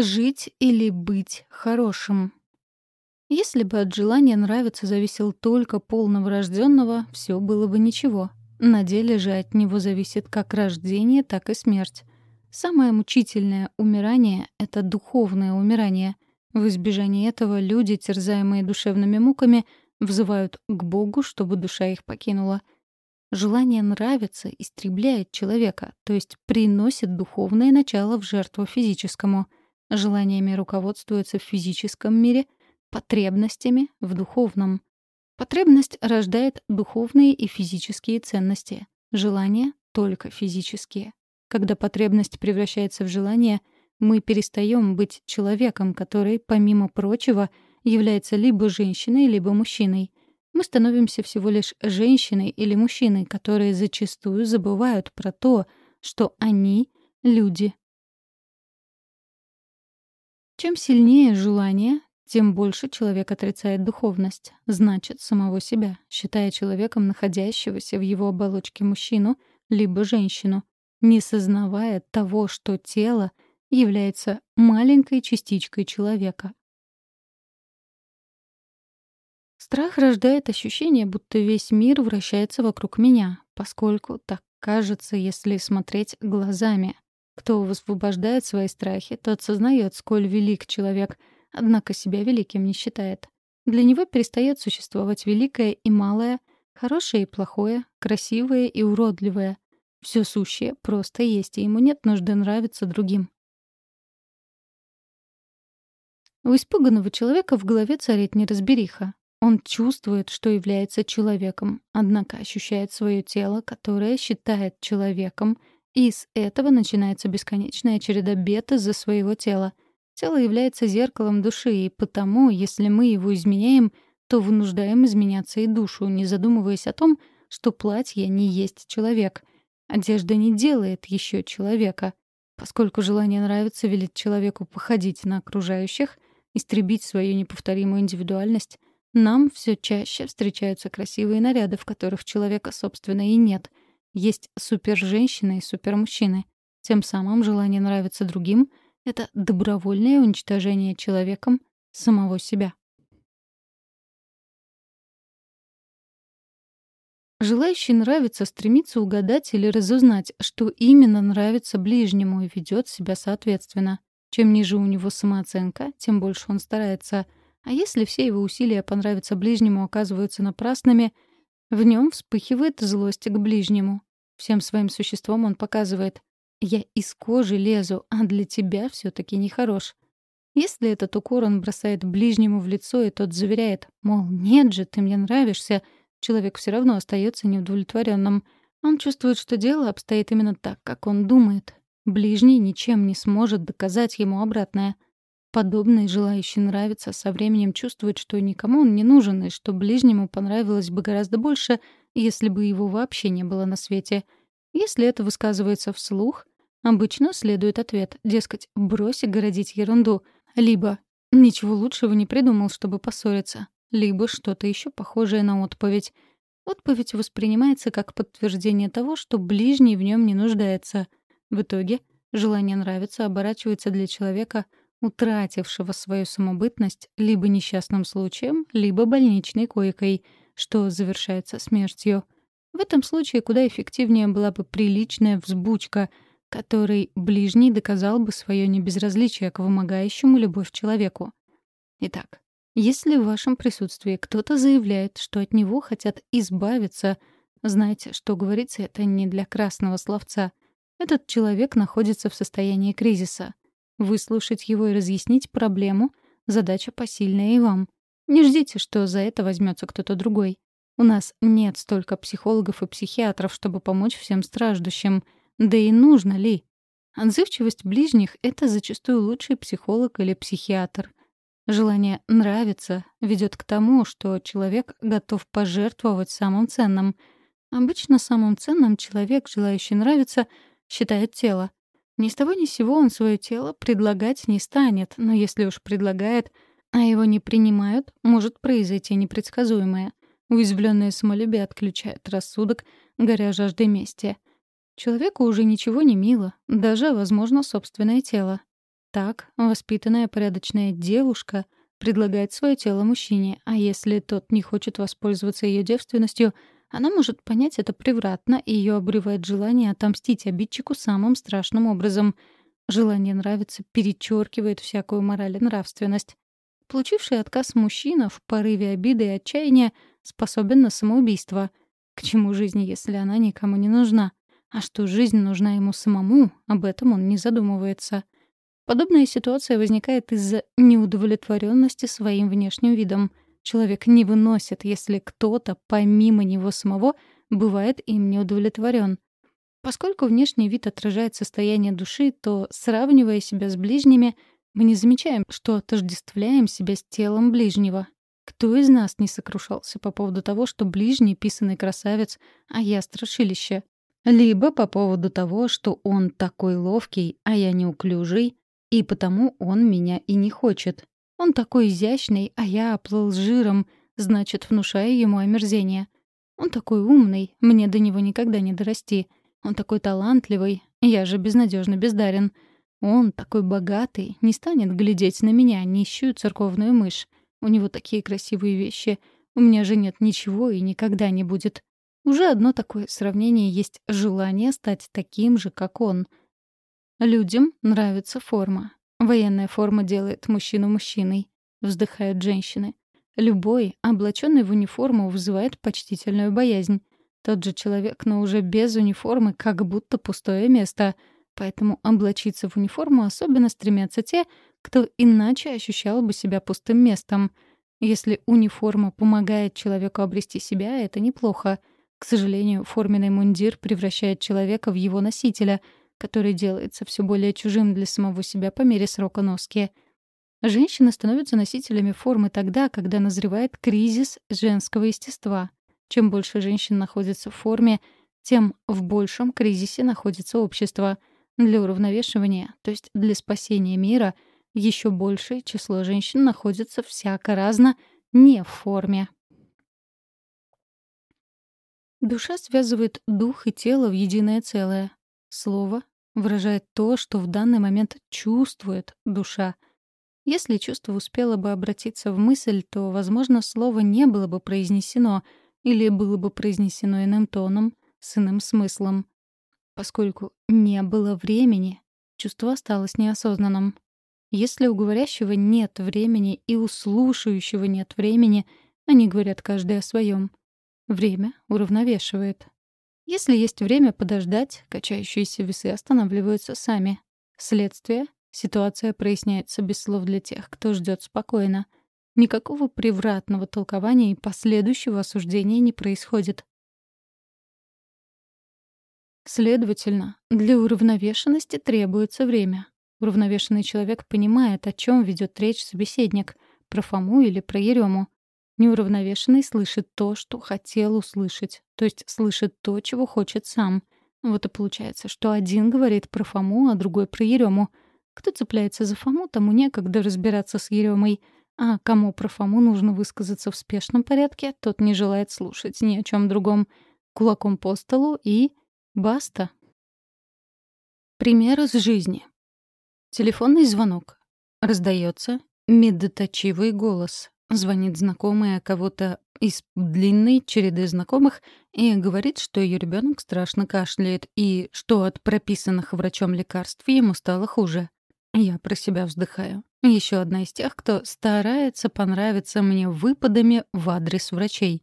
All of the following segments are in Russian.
Жить или быть хорошим. Если бы от желания нравиться зависел только пол новорожденного, все было бы ничего. На деле же от него зависит как рождение, так и смерть. Самое мучительное умирание — это духовное умирание. В избежание этого люди, терзаемые душевными муками, взывают к Богу, чтобы душа их покинула. Желание нравиться истребляет человека, то есть приносит духовное начало в жертву физическому. Желаниями руководствуются в физическом мире, потребностями — в духовном. Потребность рождает духовные и физические ценности. Желания — только физические. Когда потребность превращается в желание, мы перестаем быть человеком, который, помимо прочего, является либо женщиной, либо мужчиной. Мы становимся всего лишь женщиной или мужчиной, которые зачастую забывают про то, что они — люди. Чем сильнее желание, тем больше человек отрицает духовность, значит, самого себя, считая человеком находящегося в его оболочке мужчину либо женщину, не сознавая того, что тело является маленькой частичкой человека. Страх рождает ощущение, будто весь мир вращается вокруг меня, поскольку так кажется, если смотреть глазами. Кто высвобождает свои страхи, тот сознает, сколь велик человек, однако себя великим не считает. Для него перестает существовать великое и малое, хорошее и плохое, красивое и уродливое. Все сущее просто есть, и ему нет нужды нравиться другим. У испуганного человека в голове царит неразбериха. Он чувствует, что является человеком, однако ощущает свое тело, которое считает человеком, и из этого начинается бесконечная череда бед из-за своего тела. Тело является зеркалом души, и потому, если мы его изменяем, то вынуждаем изменяться и душу, не задумываясь о том, что платье не есть человек — Одежда не делает еще человека. Поскольку желание нравится велит человеку походить на окружающих, истребить свою неповторимую индивидуальность, нам все чаще встречаются красивые наряды, в которых человека, собственно, и нет. Есть супер-женщины и супер-мужчины. Тем самым желание нравиться другим — это добровольное уничтожение человеком самого себя. Желающий нравится стремится угадать или разузнать, что именно нравится ближнему и ведет себя соответственно. Чем ниже у него самооценка, тем больше он старается. А если все его усилия понравиться ближнему оказываются напрасными, в нем вспыхивает злость к ближнему. Всем своим существом он показывает «я из кожи лезу, а для тебя все таки нехорош». Если этот укор он бросает ближнему в лицо, и тот заверяет, мол, «нет же, ты мне нравишься», — Человек все равно остается неудовлетворенным. Он чувствует, что дело обстоит именно так, как он думает. Ближний ничем не сможет доказать ему обратное. Подобный, желающий нравиться, со временем чувствует, что никому он не нужен, и что ближнему понравилось бы гораздо больше, если бы его вообще не было на свете. Если это высказывается вслух, обычно следует ответ, дескать, брось городить ерунду, либо «ничего лучшего не придумал, чтобы поссориться» либо что-то еще похожее на отповедь. Отповедь воспринимается как подтверждение того, что ближний в нем не нуждается. В итоге желание нравиться оборачивается для человека, утратившего свою самобытность, либо несчастным случаем, либо больничной койкой, что завершается смертью. В этом случае куда эффективнее была бы приличная взбучка, которой ближний доказал бы свое небезразличие к вымогающему любовь человеку. Итак, если в вашем присутствии кто-то заявляет, что от него хотят избавиться, знайте, что говорится это не для красного словца. Этот человек находится в состоянии кризиса. Выслушать его и разъяснить проблему — задача посильная и вам. Не ждите, что за это возьмется кто-то другой. У нас нет столько психологов и психиатров, чтобы помочь всем страждущим. Да и нужно ли? Отзывчивость ближних — это зачастую лучший психолог или психиатр. Желание нравиться ведет к тому, что человек готов пожертвовать самым ценным. Обычно самым ценным человек, желающий нравиться, считает тело. Ни с того ни с сего он свое тело предлагать не станет, но если уж предлагает, а его не принимают, может произойти непредсказуемое. Уязвленное самолюбие отключает рассудок, горя жаждой мести. Человеку уже ничего не мило, даже, возможно, собственное тело. Так, воспитанная порядочная девушка предлагает свое тело мужчине, а если тот не хочет воспользоваться ее девственностью, она может понять это превратно, и ее обрывает желание отомстить обидчику самым страшным образом. Желание нравиться перечеркивает всякую мораль и нравственность. Получивший отказ мужчина в порыве обиды и отчаяния способен на самоубийство. К чему жизнь, если она никому не нужна? А что жизнь нужна ему самому, об этом он не задумывается. Подобная ситуация возникает из-за неудовлетворенности своим внешним видом. Человек не выносит, если кто-то, помимо него самого, бывает им неудовлетворен. Поскольку внешний вид отражает состояние души, то, сравнивая себя с ближними, мы не замечаем, что отождествляем себя с телом ближнего. Кто из нас не сокрушался по поводу того, что ближний писанный красавец, а я страшилище? Либо по поводу того, что он такой ловкий, а я неуклюжий, и потому он меня и не хочет. Он такой изящный, а я оплыл жиром, значит, внушаю ему омерзение. Он такой умный, мне до него никогда не дорасти. Он такой талантливый, я же безнадежно бездарен. Он такой богатый, не станет глядеть на меня, нищую церковную мышь. У него такие красивые вещи. У меня же нет ничего и никогда не будет. Уже одно такое сравнение есть желание стать таким же, как он. Людям нравится форма. Военная форма делает мужчину мужчиной. Вздыхают женщины. Любой, облаченный в униформу, вызывает почтительную боязнь. Тот же человек, но уже без униформы, как будто пустое место — Поэтому облачиться в униформу особенно стремятся те, кто иначе ощущал бы себя пустым местом. Если униформа помогает человеку обрести себя, это неплохо. К сожалению, форменный мундир превращает человека в его носителя, который делается все более чужим для самого себя по мере срока носки. Женщины становятся носителями формы тогда, когда назревает кризис женского естества. Чем больше женщин находится в форме, тем в большем кризисе находится общество — для уравновешивания, то есть для спасения мира, еще большее число женщин находится всяко разно не в форме. Душа связывает дух и тело в единое целое. Слово выражает то, что в данный момент чувствует душа. Если чувство успело бы обратиться в мысль, то, возможно, слово не было бы произнесено или было бы произнесено иным тоном, с иным смыслом. Поскольку не было времени, чувство осталось неосознанным. Если у говорящего нет времени и у слушающего нет времени, они говорят каждый о своем. Время уравновешивает. Если есть время подождать, качающиеся весы останавливаются сами. Следствие — ситуация проясняется без слов для тех, кто ждет спокойно. Никакого превратного толкования и последующего осуждения не происходит. Следовательно, для уравновешенности требуется время. Уравновешенный человек понимает, о чем ведет речь собеседник, про Фому или про Ерему. Неуравновешенный слышит то, что хотел услышать, то есть слышит то, чего хочет сам. Вот и получается, что один говорит про Фому, а другой про Ерему. Кто цепляется за Фому, тому некогда разбираться с Еремой, а кому про Фому нужно высказаться в спешном порядке, тот не желает слушать ни о чем другом. Кулаком по столу и Баста. Пример из жизни. Телефонный звонок. Раздается медоточивый голос. Звонит знакомая кого-то из длинной череды знакомых и говорит, что ее ребенок страшно кашляет и что от прописанных врачом лекарств ему стало хуже. Я про себя вздыхаю. Еще одна из тех, кто старается понравиться мне выпадами в адрес врачей.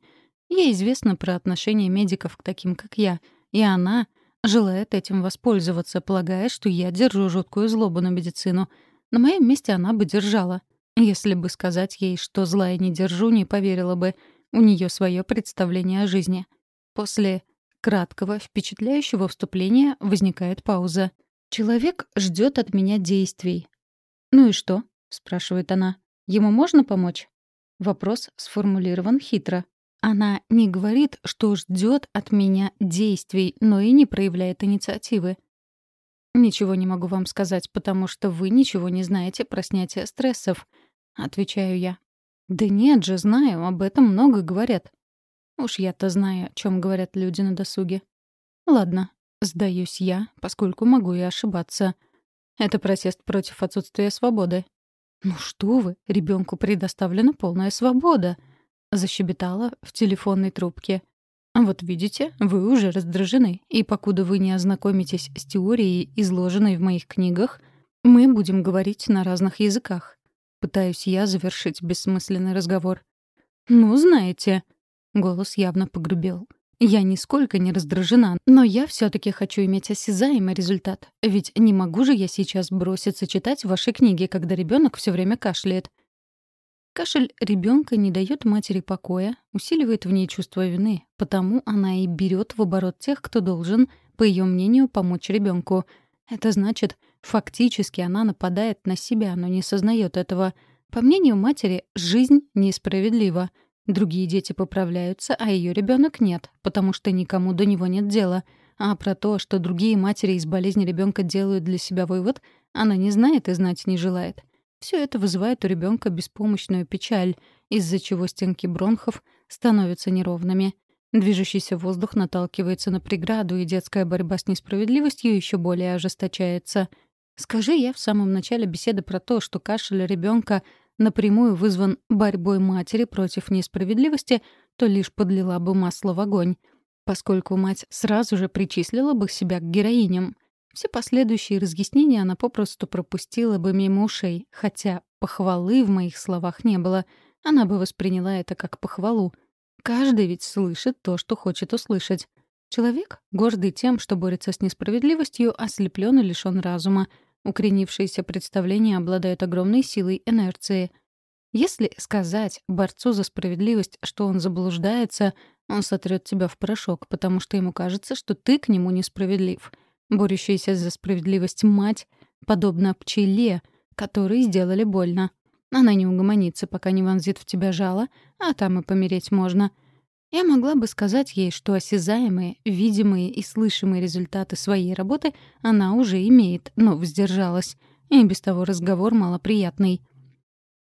Ей известно про отношение медиков к таким, как я — и она желает этим воспользоваться, полагая, что я держу жуткую злобу на медицину. На моем месте она бы держала. Если бы сказать ей, что зла не держу, не поверила бы. У нее свое представление о жизни. После краткого, впечатляющего вступления возникает пауза. Человек ждет от меня действий. «Ну и что?» — спрашивает она. «Ему можно помочь?» Вопрос сформулирован хитро. Она не говорит, что ждет от меня действий, но и не проявляет инициативы. «Ничего не могу вам сказать, потому что вы ничего не знаете про снятие стрессов», — отвечаю я. «Да нет же, знаю, об этом много говорят». Уж я-то знаю, о чем говорят люди на досуге. Ладно, сдаюсь я, поскольку могу и ошибаться. Это протест против отсутствия свободы. «Ну что вы, ребенку предоставлена полная свобода», — защебетала в телефонной трубке. «Вот видите, вы уже раздражены, и покуда вы не ознакомитесь с теорией, изложенной в моих книгах, мы будем говорить на разных языках». Пытаюсь я завершить бессмысленный разговор. «Ну, знаете...» — голос явно погрубел. Я нисколько не раздражена, но я все таки хочу иметь осязаемый результат. Ведь не могу же я сейчас броситься читать ваши книги, когда ребенок все время кашляет. Кашель ребенка не дает матери покоя, усиливает в ней чувство вины, потому она и берет в оборот тех, кто должен, по ее мнению, помочь ребенку. Это значит, фактически она нападает на себя, но не сознает этого. По мнению матери, жизнь несправедлива. Другие дети поправляются, а ее ребенок нет, потому что никому до него нет дела. А про то, что другие матери из болезни ребенка делают для себя вывод, она не знает и знать не желает. Все это вызывает у ребенка беспомощную печаль, из-за чего стенки бронхов становятся неровными. Движущийся воздух наталкивается на преграду, и детская борьба с несправедливостью еще более ожесточается. Скажи я в самом начале беседы про то, что кашель ребенка напрямую вызван борьбой матери против несправедливости, то лишь подлила бы масло в огонь, поскольку мать сразу же причислила бы себя к героиням. Все последующие разъяснения она попросту пропустила бы мимо ушей, хотя похвалы в моих словах не было. Она бы восприняла это как похвалу. Каждый ведь слышит то, что хочет услышать. Человек, гордый тем, что борется с несправедливостью, ослеплен и лишён разума — Укоренившиеся представления обладают огромной силой инерции. Если сказать борцу за справедливость, что он заблуждается, он сотрет тебя в порошок, потому что ему кажется, что ты к нему несправедлив. Борющаяся за справедливость мать подобна пчеле, которой сделали больно. Она не угомонится, пока не вонзит в тебя жало, а там и помереть можно — я могла бы сказать ей, что осязаемые, видимые и слышимые результаты своей работы она уже имеет, но воздержалась. И без того разговор малоприятный.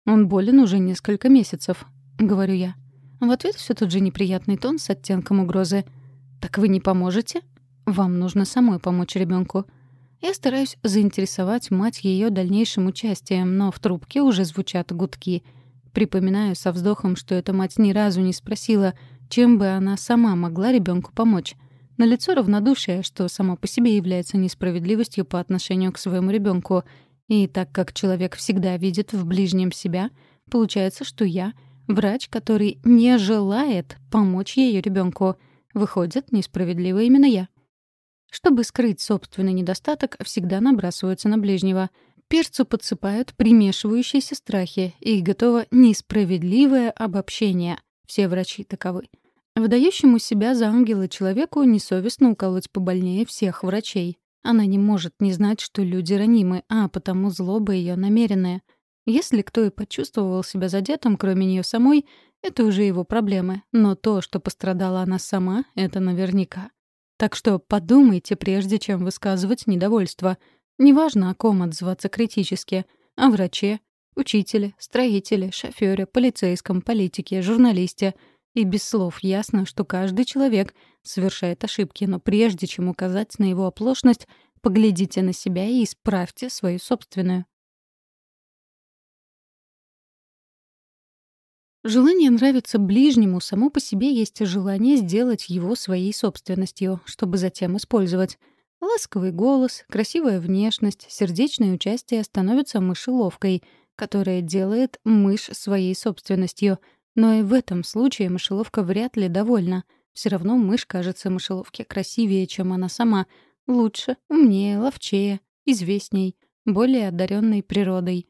«Он болен уже несколько месяцев», — говорю я. В ответ все тот же неприятный тон с оттенком угрозы. «Так вы не поможете? Вам нужно самой помочь ребенку. Я стараюсь заинтересовать мать ее дальнейшим участием, но в трубке уже звучат гудки. Припоминаю со вздохом, что эта мать ни разу не спросила — чем бы она сама могла ребенку помочь. На лицо равнодушие, что само по себе является несправедливостью по отношению к своему ребенку. И так как человек всегда видит в ближнем себя, получается, что я — врач, который не желает помочь ее ребенку. Выходит, несправедливо именно я. Чтобы скрыть собственный недостаток, всегда набрасываются на ближнего. Перцу подсыпают примешивающиеся страхи, и готово несправедливое обобщение. Все врачи таковы. Выдающему себя за ангела человеку несовестно уколоть побольнее всех врачей. Она не может не знать, что люди ранимы, а потому злоба ее намеренная. Если кто и почувствовал себя задетым, кроме нее самой, это уже его проблемы. Но то, что пострадала она сама, это наверняка. Так что подумайте, прежде чем высказывать недовольство. Неважно, о ком отзываться критически. О враче, учителе, строителе, шофёре, полицейском, политике, журналисте — и без слов ясно, что каждый человек совершает ошибки, но прежде чем указать на его оплошность, поглядите на себя и исправьте свою собственную. Желание нравиться ближнему само по себе есть желание сделать его своей собственностью, чтобы затем использовать. Ласковый голос, красивая внешность, сердечное участие становятся мышеловкой, которая делает мышь своей собственностью — но и в этом случае мышеловка вряд ли довольна. Все равно мышь кажется мышеловке красивее, чем она сама. Лучше, умнее, ловчее, известней, более одаренной природой.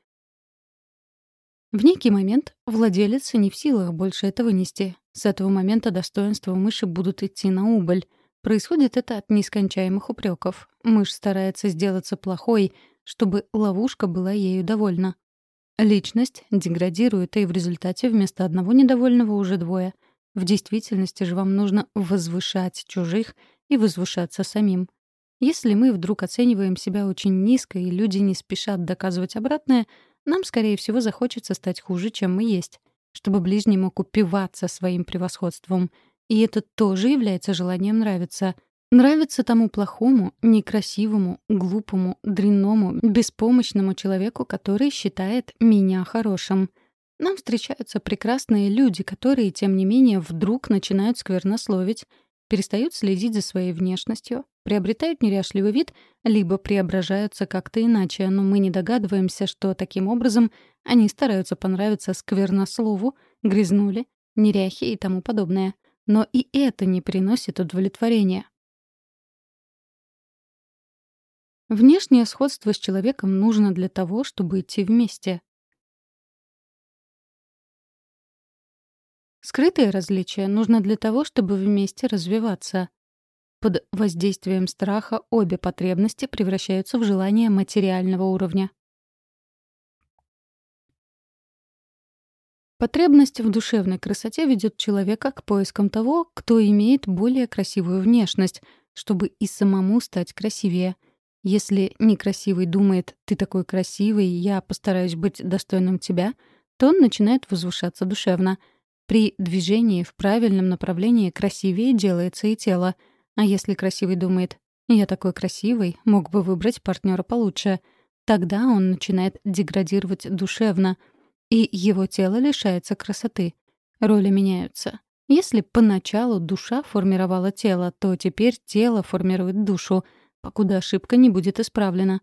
В некий момент владелец не в силах больше этого нести. С этого момента достоинства мыши будут идти на убыль. Происходит это от нескончаемых упреков. Мышь старается сделаться плохой, чтобы ловушка была ею довольна. Личность деградирует, и в результате вместо одного недовольного уже двое. В действительности же вам нужно возвышать чужих и возвышаться самим. Если мы вдруг оцениваем себя очень низко, и люди не спешат доказывать обратное, нам, скорее всего, захочется стать хуже, чем мы есть, чтобы ближний мог упиваться своим превосходством. И это тоже является желанием нравиться. Нравится тому плохому, некрасивому, глупому, дрянному, беспомощному человеку, который считает меня хорошим. Нам встречаются прекрасные люди, которые, тем не менее, вдруг начинают сквернословить, перестают следить за своей внешностью, приобретают неряшливый вид, либо преображаются как-то иначе, но мы не догадываемся, что таким образом они стараются понравиться сквернослову, грязнули, неряхи и тому подобное. Но и это не приносит удовлетворения. Внешнее сходство с человеком нужно для того, чтобы идти вместе. Скрытое различие нужно для того, чтобы вместе развиваться. Под воздействием страха обе потребности превращаются в желание материального уровня. Потребность в душевной красоте ведет человека к поискам того, кто имеет более красивую внешность, чтобы и самому стать красивее — если некрасивый думает «ты такой красивый, я постараюсь быть достойным тебя», то он начинает возвышаться душевно. При движении в правильном направлении красивее делается и тело. А если красивый думает «я такой красивый, мог бы выбрать партнера получше», тогда он начинает деградировать душевно, и его тело лишается красоты. Роли меняются. Если поначалу душа формировала тело, то теперь тело формирует душу — покуда ошибка не будет исправлена.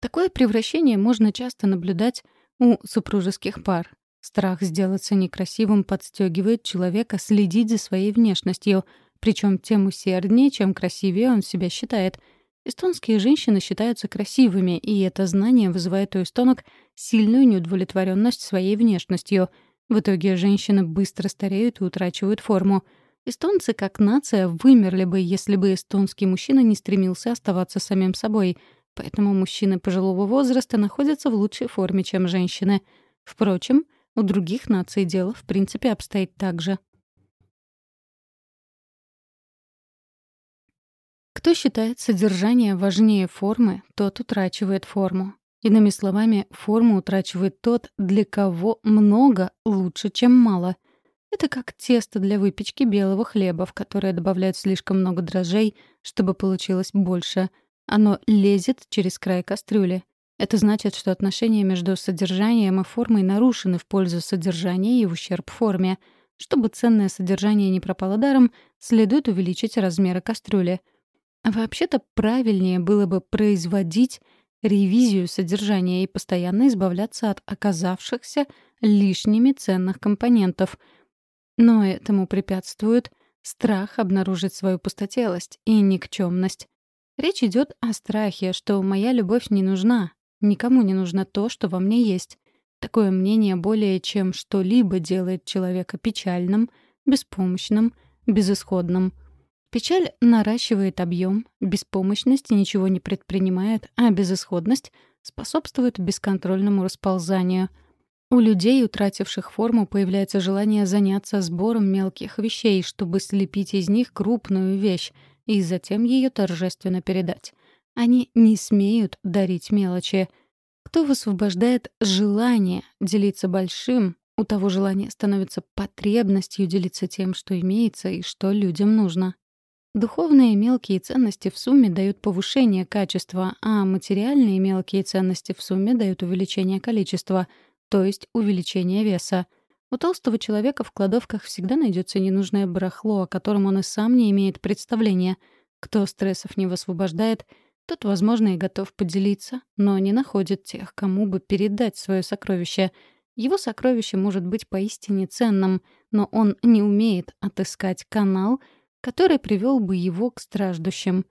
Такое превращение можно часто наблюдать у супружеских пар. Страх сделаться некрасивым подстегивает человека следить за своей внешностью, причем тем усерднее, чем красивее он себя считает. Эстонские женщины считаются красивыми, и это знание вызывает у эстонок сильную неудовлетворенность своей внешностью. В итоге женщины быстро стареют и утрачивают форму — Эстонцы как нация вымерли бы, если бы эстонский мужчина не стремился оставаться самим собой. Поэтому мужчины пожилого возраста находятся в лучшей форме, чем женщины. Впрочем, у других наций дело в принципе обстоит так же. Кто считает содержание важнее формы, тот утрачивает форму. Иными словами, форму утрачивает тот, для кого много лучше, чем мало. Это как тесто для выпечки белого хлеба, в которое добавляют слишком много дрожжей, чтобы получилось больше. Оно лезет через край кастрюли. Это значит, что отношения между содержанием и формой нарушены в пользу содержания и в ущерб форме. Чтобы ценное содержание не пропало даром, следует увеличить размеры кастрюли. Вообще-то правильнее было бы производить ревизию содержания и постоянно избавляться от оказавшихся лишними ценных компонентов — но этому препятствует страх обнаружить свою пустотелость и никчемность. Речь идет о страхе, что моя любовь не нужна, никому не нужно то, что во мне есть. Такое мнение более чем что-либо делает человека печальным, беспомощным, безысходным. Печаль наращивает объем, беспомощность ничего не предпринимает, а безысходность способствует бесконтрольному расползанию — у людей, утративших форму, появляется желание заняться сбором мелких вещей, чтобы слепить из них крупную вещь и затем ее торжественно передать. Они не смеют дарить мелочи. Кто высвобождает желание делиться большим, у того желание становится потребностью делиться тем, что имеется и что людям нужно. Духовные мелкие ценности в сумме дают повышение качества, а материальные мелкие ценности в сумме дают увеличение количества — то есть увеличение веса. У толстого человека в кладовках всегда найдется ненужное барахло, о котором он и сам не имеет представления. Кто стрессов не высвобождает, тот, возможно, и готов поделиться, но не находит тех, кому бы передать свое сокровище. Его сокровище может быть поистине ценным, но он не умеет отыскать канал, который привел бы его к страждущим.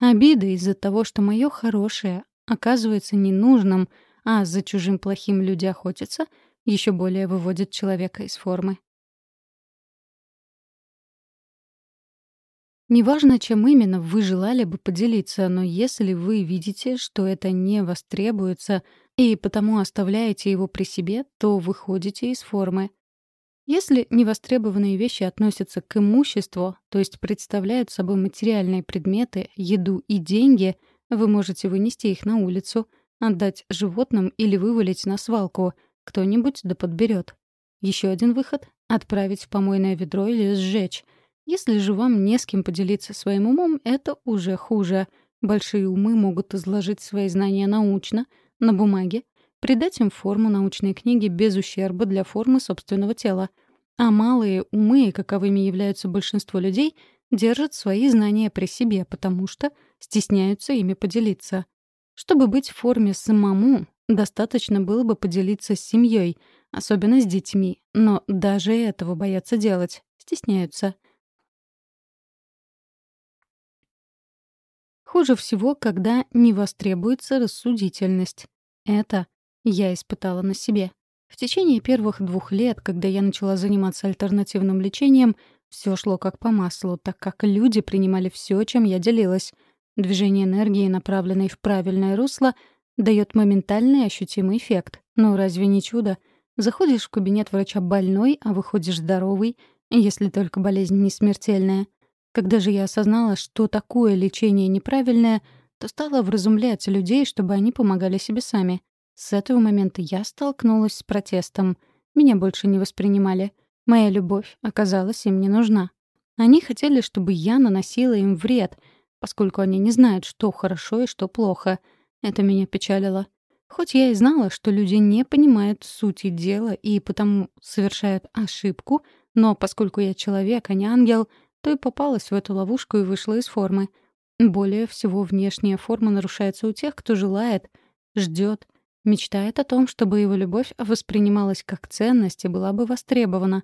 Обида из-за того, что мое хорошее оказывается ненужным — а за чужим плохим люди охотятся, еще более выводит человека из формы. Неважно, чем именно вы желали бы поделиться, но если вы видите, что это не востребуется, и потому оставляете его при себе, то выходите из формы. Если невостребованные вещи относятся к имуществу, то есть представляют собой материальные предметы, еду и деньги, вы можете вынести их на улицу — Отдать животным или вывалить на свалку. Кто-нибудь да подберет. Еще один выход — отправить в помойное ведро или сжечь. Если же вам не с кем поделиться своим умом, это уже хуже. Большие умы могут изложить свои знания научно, на бумаге, придать им форму научной книги без ущерба для формы собственного тела. А малые умы, каковыми являются большинство людей, держат свои знания при себе, потому что стесняются ими поделиться. Чтобы быть в форме самому, достаточно было бы поделиться с семьей, особенно с детьми, но даже этого боятся делать, стесняются. Хуже всего, когда не востребуется рассудительность. Это я испытала на себе. В течение первых двух лет, когда я начала заниматься альтернативным лечением, все шло как по маслу, так как люди принимали все, чем я делилась — Движение энергии, направленной в правильное русло, дает моментальный ощутимый эффект. Но разве не чудо? Заходишь в кабинет врача больной, а выходишь здоровый, если только болезнь не смертельная. Когда же я осознала, что такое лечение неправильное, то стала вразумлять людей, чтобы они помогали себе сами. С этого момента я столкнулась с протестом. Меня больше не воспринимали. Моя любовь оказалась им не нужна. Они хотели, чтобы я наносила им вред — поскольку они не знают, что хорошо и что плохо. Это меня печалило. Хоть я и знала, что люди не понимают сути дела и потому совершают ошибку, но поскольку я человек, а не ангел, то и попалась в эту ловушку и вышла из формы. Более всего внешняя форма нарушается у тех, кто желает, ждет, мечтает о том, чтобы его любовь воспринималась как ценность и была бы востребована.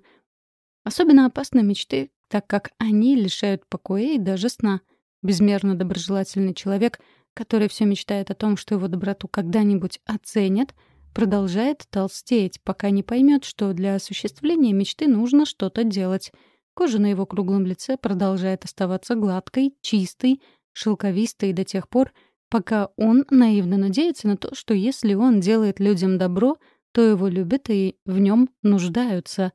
Особенно опасны мечты, так как они лишают покоя и даже сна — Безмерно доброжелательный человек, который все мечтает о том, что его доброту когда-нибудь оценят, продолжает толстеть, пока не поймет, что для осуществления мечты нужно что-то делать. Кожа на его круглом лице продолжает оставаться гладкой, чистой, шелковистой до тех пор, пока он наивно надеется на то, что если он делает людям добро, то его любят и в нем нуждаются.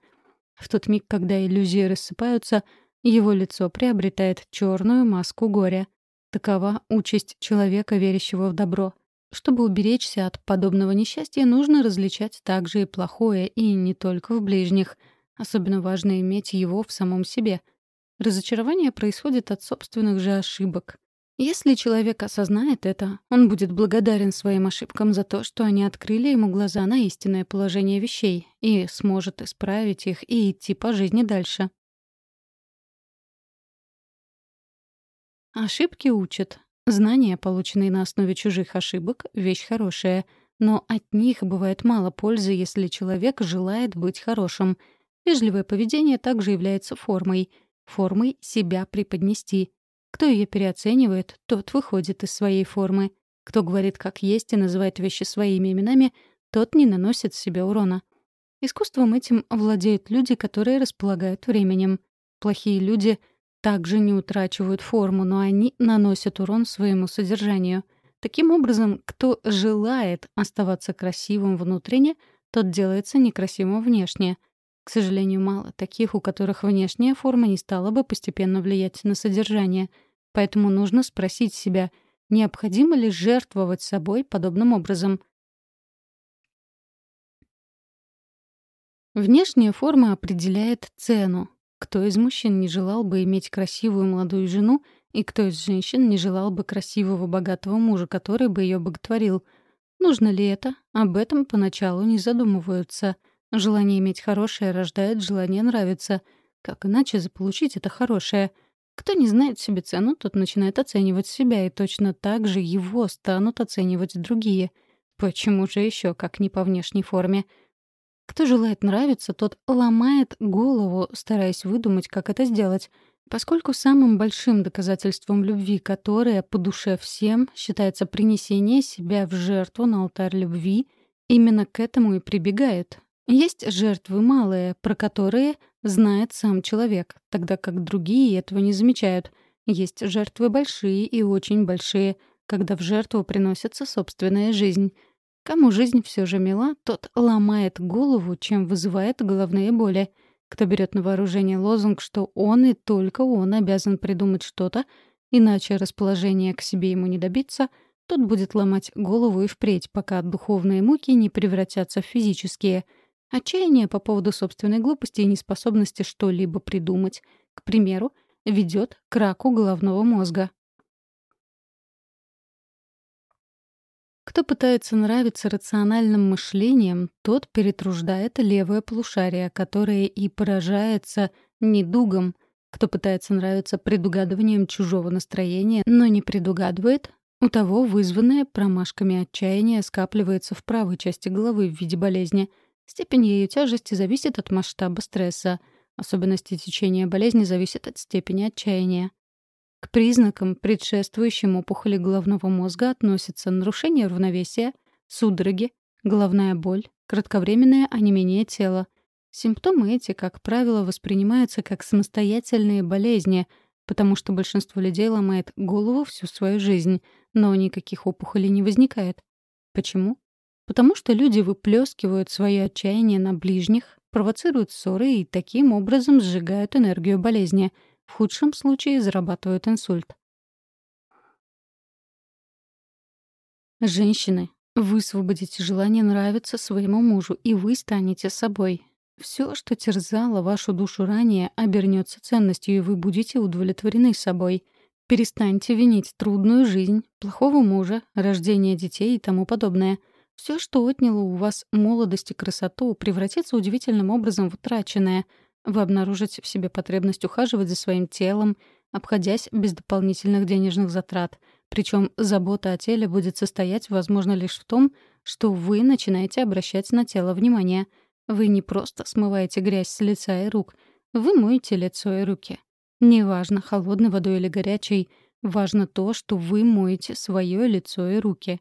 В тот миг, когда иллюзии рассыпаются — его лицо приобретает черную маску горя. Такова участь человека, верящего в добро. Чтобы уберечься от подобного несчастья, нужно различать также и плохое, и не только в ближних. Особенно важно иметь его в самом себе. Разочарование происходит от собственных же ошибок. Если человек осознает это, он будет благодарен своим ошибкам за то, что они открыли ему глаза на истинное положение вещей и сможет исправить их и идти по жизни дальше. Ошибки учат. Знания, полученные на основе чужих ошибок, — вещь хорошая. Но от них бывает мало пользы, если человек желает быть хорошим. Вежливое поведение также является формой. Формой себя преподнести. Кто ее переоценивает, тот выходит из своей формы. Кто говорит как есть и называет вещи своими именами, тот не наносит себе урона. Искусством этим владеют люди, которые располагают временем. Плохие люди — также не утрачивают форму, но они наносят урон своему содержанию. Таким образом, кто желает оставаться красивым внутренне, тот делается некрасивым внешне. К сожалению, мало таких, у которых внешняя форма не стала бы постепенно влиять на содержание. Поэтому нужно спросить себя, необходимо ли жертвовать собой подобным образом. Внешняя форма определяет цену, кто из мужчин не желал бы иметь красивую молодую жену, и кто из женщин не желал бы красивого богатого мужа, который бы ее боготворил? Нужно ли это? Об этом поначалу не задумываются. Желание иметь хорошее рождает желание нравиться. Как иначе заполучить это хорошее? Кто не знает себе цену, тот начинает оценивать себя, и точно так же его станут оценивать другие. Почему же еще, как не по внешней форме? Кто желает нравиться, тот ломает голову, стараясь выдумать, как это сделать. Поскольку самым большим доказательством любви, которое по душе всем, считается принесение себя в жертву на алтарь любви, именно к этому и прибегают. Есть жертвы малые, про которые знает сам человек, тогда как другие этого не замечают. Есть жертвы большие и очень большие, когда в жертву приносится собственная жизнь — Кому жизнь все же мила, тот ломает голову, чем вызывает головные боли. Кто берет на вооружение лозунг, что он и только он обязан придумать что-то, иначе расположение к себе ему не добиться, тот будет ломать голову и впредь, пока духовные муки не превратятся в физические. Отчаяние по поводу собственной глупости и неспособности что-либо придумать. к примеру, ведет к раку головного мозга. Кто пытается нравиться рациональным мышлением, тот перетруждает левое полушарие, которое и поражается недугом. Кто пытается нравиться предугадыванием чужого настроения, но не предугадывает, у того вызванное промашками отчаяние скапливается в правой части головы в виде болезни. Степень ее тяжести зависит от масштаба стресса. Особенности течения болезни зависят от степени отчаяния. К признакам, предшествующим опухоли головного мозга, относятся нарушение равновесия, судороги, головная боль, кратковременное онемение тела. Симптомы эти, как правило, воспринимаются как самостоятельные болезни, потому что большинство людей ломает голову всю свою жизнь, но никаких опухолей не возникает. Почему? Потому что люди выплескивают свое отчаяние на ближних, провоцируют ссоры и таким образом сжигают энергию болезни — в худшем случае зарабатывают инсульт. Женщины, высвободите желание нравиться своему мужу, и вы станете собой. Все, что терзало вашу душу ранее, обернется ценностью, и вы будете удовлетворены собой. Перестаньте винить трудную жизнь, плохого мужа, рождение детей и тому подобное. Все, что отняло у вас молодость и красоту, превратится удивительным образом в утраченное — вы обнаружите в себе потребность ухаживать за своим телом, обходясь без дополнительных денежных затрат. Причем забота о теле будет состоять, возможно, лишь в том, что вы начинаете обращать на тело внимание. Вы не просто смываете грязь с лица и рук, вы моете лицо и руки. Неважно, холодной водой или горячей, важно то, что вы моете свое лицо и руки.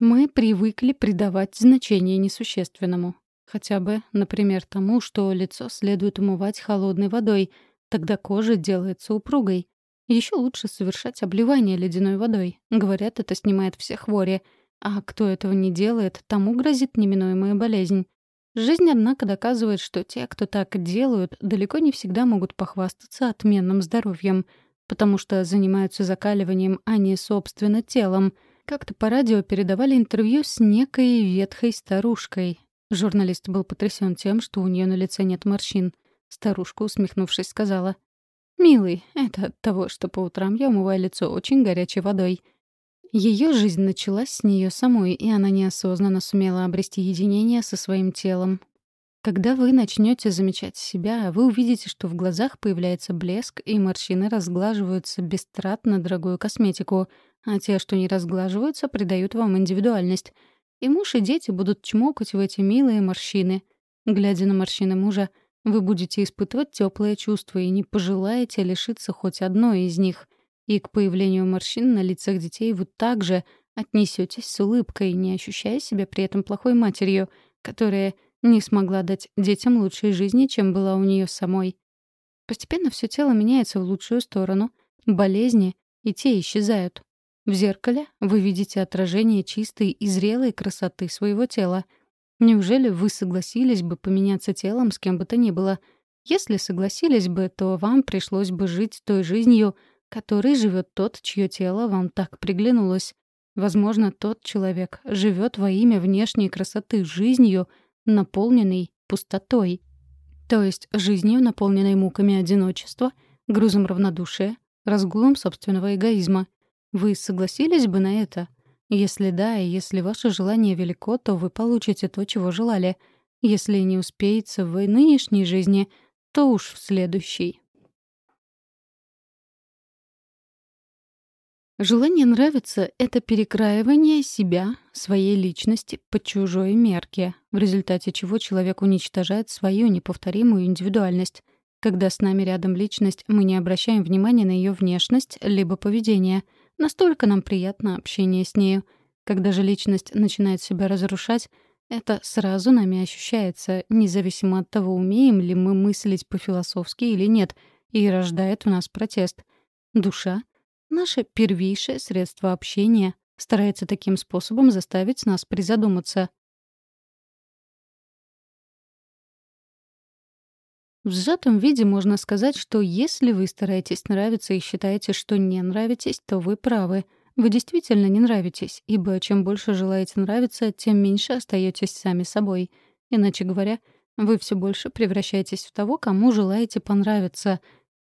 Мы привыкли придавать значение несущественному. Хотя бы, например, тому, что лицо следует умывать холодной водой, тогда кожа делается упругой. Еще лучше совершать обливание ледяной водой. Говорят, это снимает все хвори. А кто этого не делает, тому грозит неминуемая болезнь. Жизнь, однако, доказывает, что те, кто так делают, далеко не всегда могут похвастаться отменным здоровьем, потому что занимаются закаливанием, а не, собственно, телом — как-то по радио передавали интервью с некой ветхой старушкой. Журналист был потрясен тем, что у нее на лице нет морщин. Старушка, усмехнувшись, сказала, «Милый, это от того, что по утрам я умываю лицо очень горячей водой». Ее жизнь началась с нее самой, и она неосознанно сумела обрести единение со своим телом. Когда вы начнете замечать себя, вы увидите, что в глазах появляется блеск, и морщины разглаживаются без трат на дорогую косметику — а те, что не разглаживаются, придают вам индивидуальность. И муж, и дети будут чмокать в эти милые морщины. Глядя на морщины мужа, вы будете испытывать теплые чувства и не пожелаете лишиться хоть одной из них. И к появлению морщин на лицах детей вы также отнесетесь с улыбкой, не ощущая себя при этом плохой матерью, которая не смогла дать детям лучшей жизни, чем была у нее самой. Постепенно все тело меняется в лучшую сторону. Болезни и те исчезают. В зеркале вы видите отражение чистой и зрелой красоты своего тела. Неужели вы согласились бы поменяться телом с кем бы то ни было? Если согласились бы, то вам пришлось бы жить той жизнью, которой живет тот, чье тело вам так приглянулось. Возможно, тот человек живет во имя внешней красоты жизнью, наполненной пустотой. То есть жизнью, наполненной муками одиночества, грузом равнодушия, разгулом собственного эгоизма — вы согласились бы на это? Если да, и если ваше желание велико, то вы получите то, чего желали. Если не успеете в нынешней жизни, то уж в следующей. Желание нравиться — это перекраивание себя, своей личности под чужой мерке, в результате чего человек уничтожает свою неповторимую индивидуальность. Когда с нами рядом личность, мы не обращаем внимания на ее внешность либо поведение — Настолько нам приятно общение с нею. Когда же личность начинает себя разрушать, это сразу нами ощущается, независимо от того, умеем ли мы мыслить по-философски или нет, и рождает в нас протест. Душа — наше первейшее средство общения, старается таким способом заставить нас призадуматься. В сжатом виде можно сказать, что если вы стараетесь нравиться и считаете, что не нравитесь, то вы правы. Вы действительно не нравитесь, ибо чем больше желаете нравиться, тем меньше остаетесь сами собой. Иначе говоря, Вы все больше превращаетесь в того, кому желаете понравиться.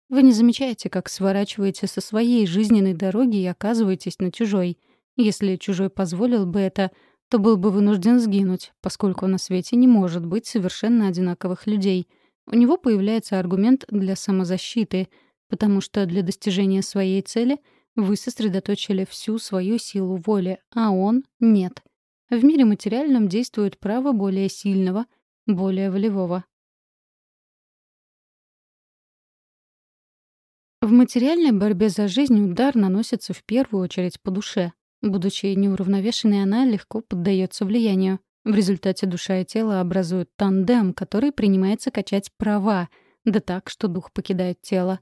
Вы не замечаете, как сворачиваете со своей жизненной дороги и оказываетесь на чужой. Если чужой позволил бы это, то был бы вынужден сгинуть, поскольку на свете не может быть совершенно одинаковых людей. У него появляется аргумент для самозащиты, потому что для достижения своей цели вы сосредоточили всю свою силу воли, а он — нет. В мире материальном действует право более сильного, более волевого. В материальной борьбе за жизнь удар наносится в первую очередь по душе. Будучи неуравновешенной, она легко поддается влиянию. В результате душа и тело образуют тандем, который принимается качать права, да так, что дух покидает тело.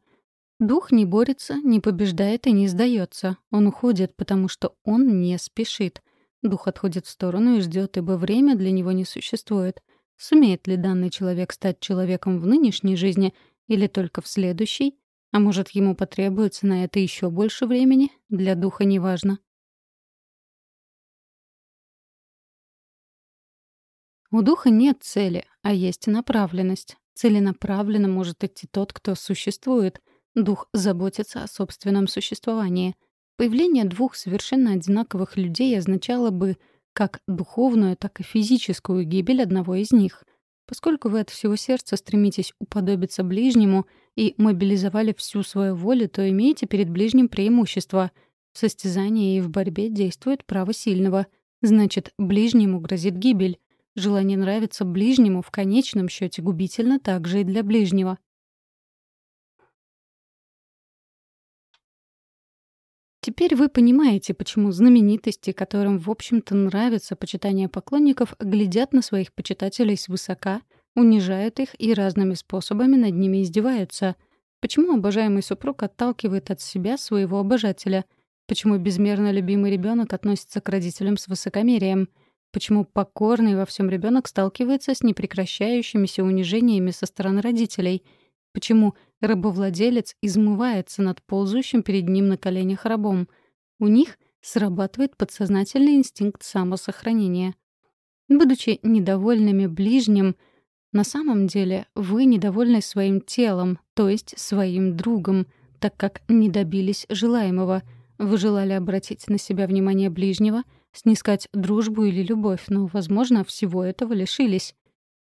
Дух не борется, не побеждает и не сдается. Он уходит, потому что он не спешит. Дух отходит в сторону и ждет, ибо время для него не существует. Сумеет ли данный человек стать человеком в нынешней жизни или только в следующей? А может, ему потребуется на это еще больше времени? Для духа неважно. У духа нет цели, а есть направленность. Целенаправленно может идти тот, кто существует. Дух заботится о собственном существовании. Появление двух совершенно одинаковых людей означало бы как духовную, так и физическую гибель одного из них. Поскольку вы от всего сердца стремитесь уподобиться ближнему и мобилизовали всю свою волю, то имеете перед ближним преимущество. В состязании и в борьбе действует право сильного. Значит, ближнему грозит гибель. Желание нравиться ближнему в конечном счете губительно также и для ближнего. Теперь вы понимаете, почему знаменитости, которым, в общем-то, нравится почитание поклонников, глядят на своих почитателей свысока, унижают их и разными способами над ними издеваются. Почему обожаемый супруг отталкивает от себя своего обожателя? Почему безмерно любимый ребенок относится к родителям с высокомерием? Почему покорный во всем ребенок сталкивается с непрекращающимися унижениями со стороны родителей? Почему рабовладелец измывается над ползающим перед ним на коленях рабом? У них срабатывает подсознательный инстинкт самосохранения. Будучи недовольными ближним, на самом деле вы недовольны своим телом, то есть своим другом, так как не добились желаемого. Вы желали обратить на себя внимание ближнего — снискать дружбу или любовь, но, возможно, всего этого лишились.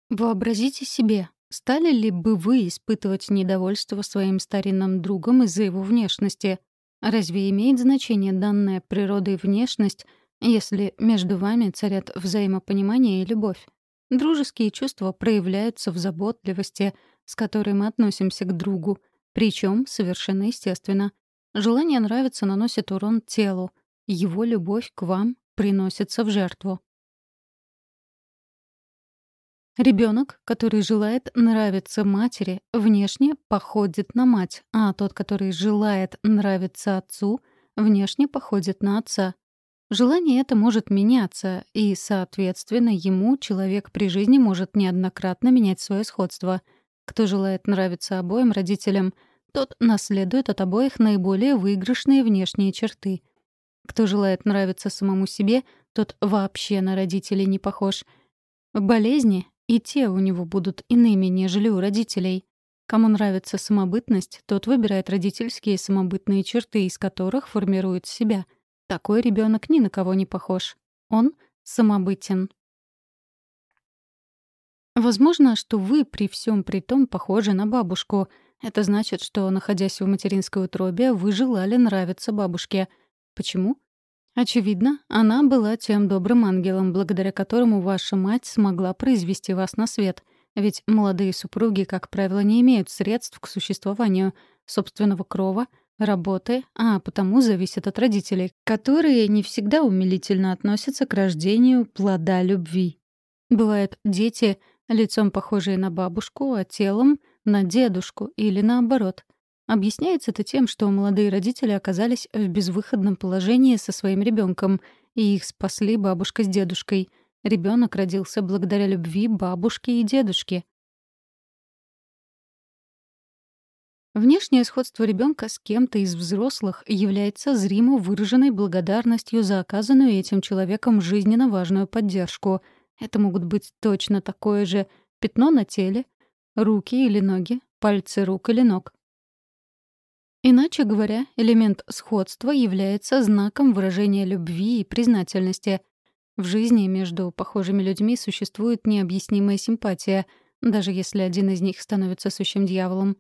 Вообразите себе, стали ли бы вы испытывать недовольство своим старинным другом из-за его внешности? Разве имеет значение данная природой внешность, если между вами царят взаимопонимание и любовь? Дружеские чувства проявляются в заботливости, с которой мы относимся к другу, причем совершенно естественно. Желание нравиться наносит урон телу, его любовь к вам приносится в жертву. Ребенок, который желает нравиться матери, внешне походит на мать, а тот, который желает нравиться отцу, внешне походит на отца. Желание это может меняться, и, соответственно, ему человек при жизни может неоднократно менять свое сходство. Кто желает нравиться обоим родителям, тот наследует от обоих наиболее выигрышные внешние черты. Кто желает нравиться самому себе, тот вообще на родителей не похож. Болезни и те у него будут иными, нежели у родителей. Кому нравится самобытность, тот выбирает родительские самобытные черты, из которых формирует себя. Такой ребенок ни на кого не похож. Он самобытен. Возможно, что вы при всем при том похожи на бабушку. Это значит, что, находясь в материнской утробе, вы желали нравиться бабушке — Почему? Очевидно, она была тем добрым ангелом, благодаря которому ваша мать смогла произвести вас на свет. Ведь молодые супруги, как правило, не имеют средств к существованию, собственного крова, работы, а потому зависят от родителей, которые не всегда умилительно относятся к рождению плода любви. Бывают дети, лицом похожие на бабушку, а телом — на дедушку или наоборот. Объясняется это тем, что молодые родители оказались в безвыходном положении со своим ребенком, и их спасли бабушка с дедушкой. Ребенок родился благодаря любви бабушки и дедушки. Внешнее сходство ребенка с кем-то из взрослых является зримо выраженной благодарностью за оказанную этим человеком жизненно важную поддержку. Это могут быть точно такое же пятно на теле, руки или ноги, пальцы рук или ног. Иначе говоря, элемент сходства является знаком выражения любви и признательности. В жизни между похожими людьми существует необъяснимая симпатия, даже если один из них становится сущим дьяволом.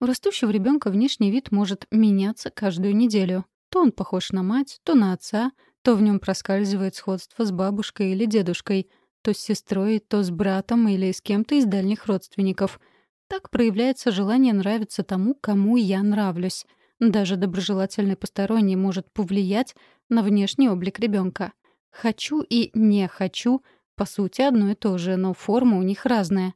У растущего ребенка внешний вид может меняться каждую неделю. То он похож на мать, то на отца, то в нем проскальзывает сходство с бабушкой или дедушкой, то с сестрой, то с братом или с кем-то из дальних родственников — так проявляется желание нравиться тому, кому я нравлюсь. Даже доброжелательный посторонний может повлиять на внешний облик ребенка. «Хочу» и «не хочу» — по сути одно и то же, но форма у них разная.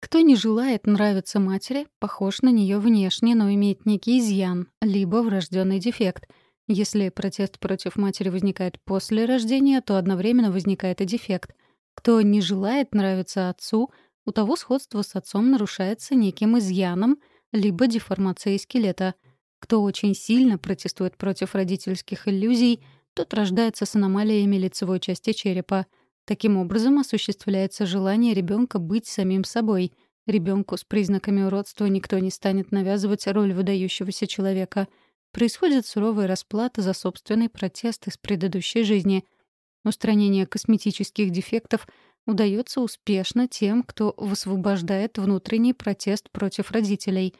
Кто не желает нравиться матери, похож на нее внешне, но имеет некий изъян, либо врожденный дефект. Если протест против матери возникает после рождения, то одновременно возникает и дефект — кто не желает нравиться отцу, у того сходство с отцом нарушается неким изъяном, либо деформацией скелета. Кто очень сильно протестует против родительских иллюзий, тот рождается с аномалиями лицевой части черепа. Таким образом осуществляется желание ребенка быть самим собой. Ребенку с признаками уродства никто не станет навязывать роль выдающегося человека. Происходит суровая расплата за собственный протест из предыдущей жизни — Устранение косметических дефектов удается успешно тем, кто высвобождает внутренний протест против родителей.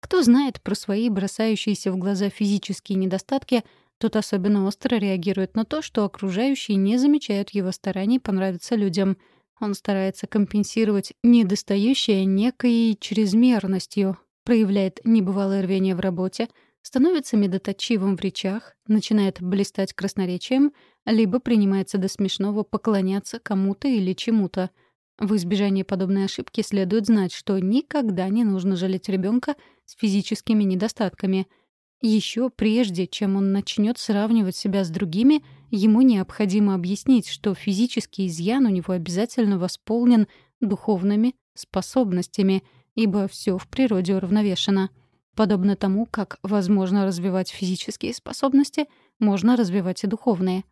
Кто знает про свои бросающиеся в глаза физические недостатки, тот особенно остро реагирует на то, что окружающие не замечают его стараний понравиться людям. Он старается компенсировать недостающее некой чрезмерностью, проявляет небывалое рвение в работе — становится медоточивым в речах, начинает блистать красноречием, либо принимается до смешного поклоняться кому-то или чему-то. В избежание подобной ошибки следует знать, что никогда не нужно жалеть ребенка с физическими недостатками. Еще прежде, чем он начнет сравнивать себя с другими, ему необходимо объяснить, что физический изъян у него обязательно восполнен духовными способностями, ибо все в природе уравновешено. Подобно тому, как возможно развивать физические способности, можно развивать и духовные.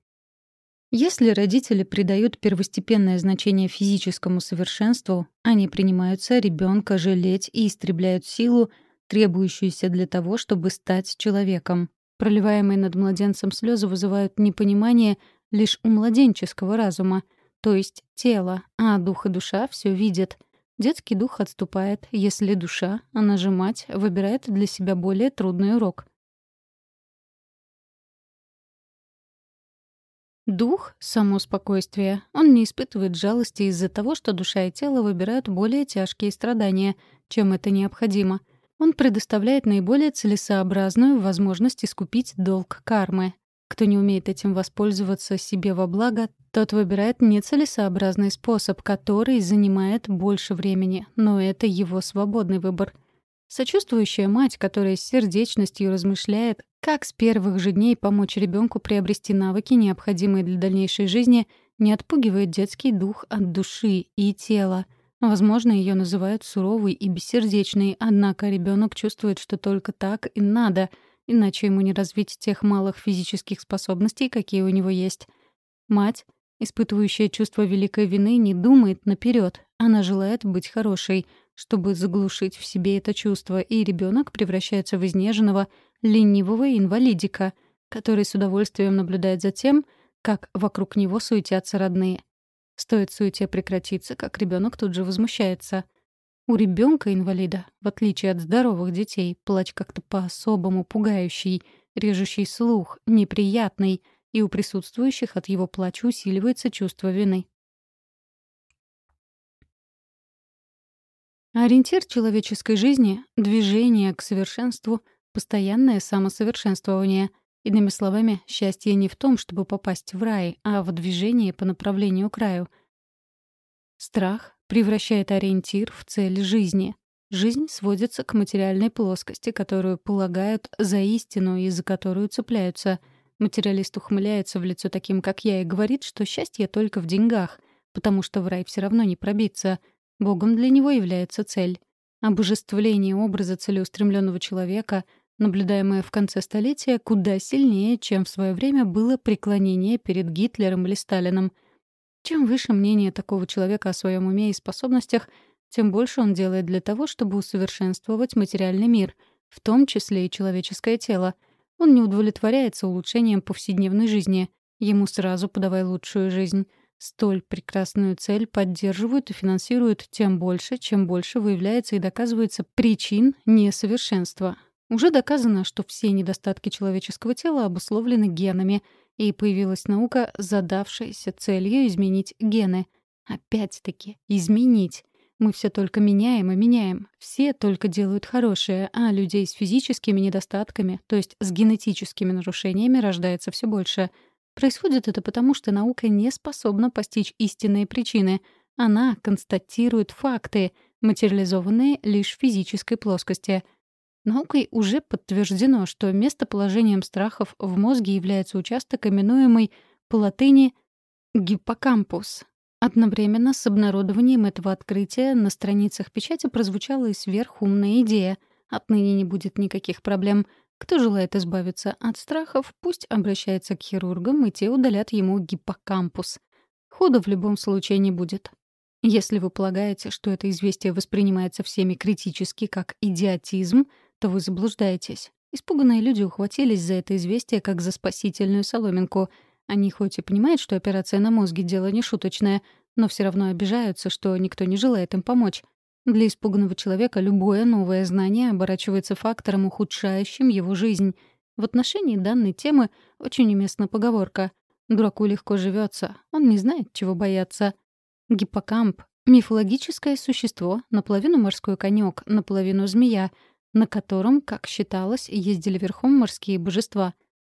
Если родители придают первостепенное значение физическому совершенству, они принимаются ребенка жалеть и истребляют силу, требующуюся для того, чтобы стать человеком. Проливаемые над младенцем слезы вызывают непонимание лишь у младенческого разума, то есть тела, а дух и душа все видят — Детский дух отступает, если душа, она же мать, выбирает для себя более трудный урок. Дух — само спокойствие. Он не испытывает жалости из-за того, что душа и тело выбирают более тяжкие страдания, чем это необходимо. Он предоставляет наиболее целесообразную возможность искупить долг кармы. Кто не умеет этим воспользоваться себе во благо, тот выбирает нецелесообразный способ, который занимает больше времени, но это его свободный выбор. Сочувствующая мать, которая с сердечностью размышляет, как с первых же дней помочь ребенку приобрести навыки, необходимые для дальнейшей жизни, не отпугивает детский дух от души и тела. Возможно, ее называют суровой и бессердечной, однако ребенок чувствует, что только так и надо — иначе ему не развить тех малых физических способностей, какие у него есть. Мать, испытывающая чувство великой вины, не думает наперед. Она желает быть хорошей, чтобы заглушить в себе это чувство, и ребенок превращается в изнеженного, ленивого инвалидика, который с удовольствием наблюдает за тем, как вокруг него суетятся родные. Стоит суете прекратиться, как ребенок тут же возмущается. У ребенка-инвалида, в отличие от здоровых детей, плач как-то по-особому пугающий, режущий слух, неприятный, и у присутствующих от его плача усиливается чувство вины. Ориентир человеческой жизни — движение к совершенству, постоянное самосовершенствование. Иными словами, счастье не в том, чтобы попасть в рай, а в движении по направлению к раю. Страх превращает ориентир в цель жизни. Жизнь сводится к материальной плоскости, которую полагают за истину и за которую цепляются. Материалист ухмыляется в лицо таким, как я, и говорит, что счастье только в деньгах, потому что в рай все равно не пробиться. Богом для него является цель. Обожествление образа целеустремленного человека, наблюдаемое в конце столетия, куда сильнее, чем в свое время было преклонение перед Гитлером или Сталином — Чем выше мнение такого человека о своем уме и способностях, тем больше он делает для того, чтобы усовершенствовать материальный мир, в том числе и человеческое тело. Он не удовлетворяется улучшением повседневной жизни. Ему сразу подавай лучшую жизнь. Столь прекрасную цель поддерживают и финансируют тем больше, чем больше выявляется и доказывается причин несовершенства. Уже доказано, что все недостатки человеческого тела обусловлены генами, и появилась наука, задавшаяся целью изменить гены. Опять-таки, изменить. Мы все только меняем и меняем. Все только делают хорошее, а людей с физическими недостатками, то есть с генетическими нарушениями, рождается все больше. Происходит это потому, что наука не способна постичь истинные причины. Она констатирует факты, материализованные лишь в физической плоскости. Наукой уже подтверждено, что местоположением страхов в мозге является участок, именуемый по латыни гиппокампус, Одновременно с обнародованием этого открытия на страницах печати прозвучала и сверхумная идея. Отныне не будет никаких проблем. Кто желает избавиться от страхов, пусть обращается к хирургам, и те удалят ему гиппокампус. Худо в любом случае не будет. Если вы полагаете, что это известие воспринимается всеми критически как идиотизм, то вы заблуждаетесь. Испуганные люди ухватились за это известие как за спасительную соломинку — они хоть и понимают, что операция на мозге — дело не но все равно обижаются, что никто не желает им помочь. Для испуганного человека любое новое знание оборачивается фактором, ухудшающим его жизнь. В отношении данной темы очень уместна поговорка «Дураку легко живется, он не знает, чего бояться». Гиппокамп — мифологическое существо, наполовину морской конек, наполовину змея, на котором, как считалось, ездили верхом морские божества.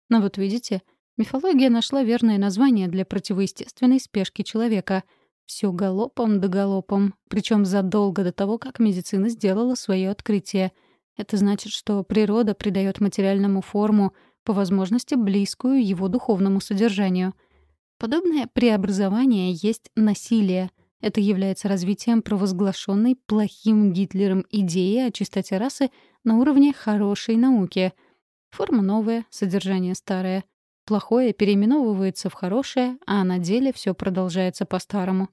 Но вот видите — Мифология нашла верное название для противоестественной спешки человека. Все галопом да галопом, причем задолго до того, как медицина сделала свое открытие. Это значит, что природа придает материальному форму, по возможности близкую его духовному содержанию. Подобное преобразование есть насилие. Это является развитием провозглашенной плохим Гитлером идеи о чистоте расы на уровне хорошей науки. Форма новая, содержание старое — Плохое переименовывается в хорошее, а на деле все продолжается по-старому.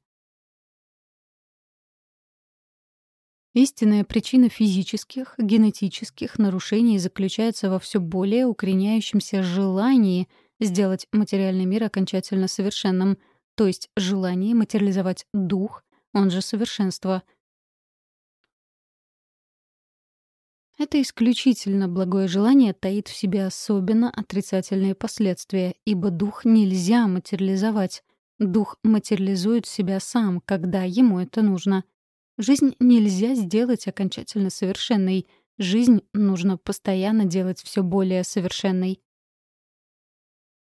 Истинная причина физических, генетических нарушений заключается во все более укореняющемся желании сделать материальный мир окончательно совершенным, то есть желании материализовать дух, он же совершенство — Это исключительно благое желание таит в себе особенно отрицательные последствия, ибо дух нельзя материализовать. Дух материализует себя сам, когда ему это нужно. Жизнь нельзя сделать окончательно совершенной. Жизнь нужно постоянно делать все более совершенной.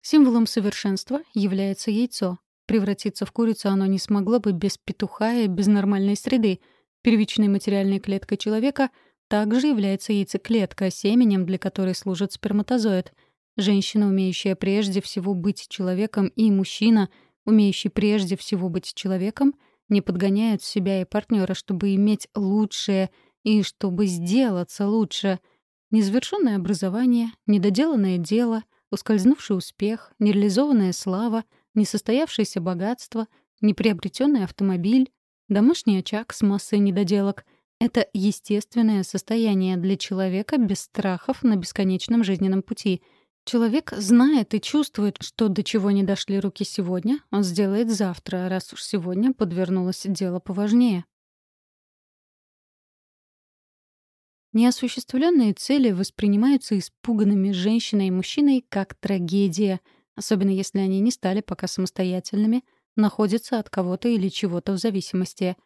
Символом совершенства является яйцо. Превратиться в курицу оно не смогло бы без петуха и без нормальной среды. Первичной материальной клеткой человека — также является яйцеклетка, семенем для которой служит сперматозоид. Женщина, умеющая прежде всего быть человеком, и мужчина, умеющий прежде всего быть человеком, не подгоняют себя и партнера, чтобы иметь лучшее и чтобы сделаться лучше. Незавершенное образование, недоделанное дело, ускользнувший успех, нереализованная слава, несостоявшееся богатство, неприобретенный автомобиль, домашний очаг с массой недоделок — это естественное состояние для человека без страхов на бесконечном жизненном пути. Человек знает и чувствует, что до чего не дошли руки сегодня, он сделает завтра, раз уж сегодня подвернулось дело поважнее. Неосуществленные цели воспринимаются испуганными женщиной и мужчиной как трагедия, особенно если они не стали пока самостоятельными, находятся от кого-то или чего-то в зависимости.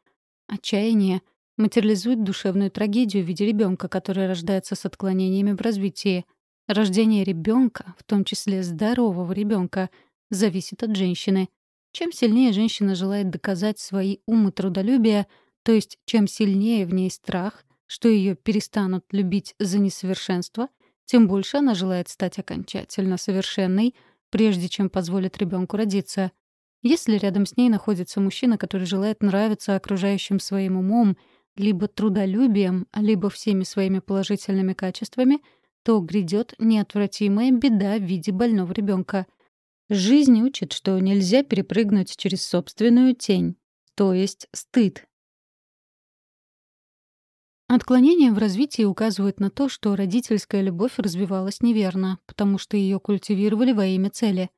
Отчаяние — материализует душевную трагедию в виде ребенка, который рождается с отклонениями в развитии. Рождение ребенка, в том числе здорового ребенка, зависит от женщины. Чем сильнее женщина желает доказать свои ум и трудолюбие, то есть чем сильнее в ней страх, что ее перестанут любить за несовершенство, тем больше она желает стать окончательно совершенной, прежде чем позволит ребенку родиться. Если рядом с ней находится мужчина, который желает нравиться окружающим своим умом либо трудолюбием, либо всеми своими положительными качествами, то грядет неотвратимая беда в виде больного ребенка. Жизнь учит, что нельзя перепрыгнуть через собственную тень, то есть стыд. Отклонения в развитии указывают на то, что родительская любовь развивалась неверно, потому что ее культивировали во имя цели.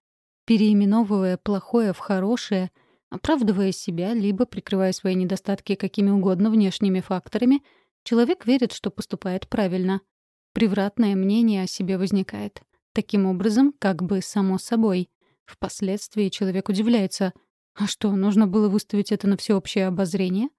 Переименовывая плохое в хорошее, оправдывая себя, либо прикрывая свои недостатки какими угодно внешними факторами, человек верит, что поступает правильно. Превратное мнение о себе возникает. Таким образом, как бы само собой. Впоследствии человек удивляется. А что, нужно было выставить это на всеобщее обозрение?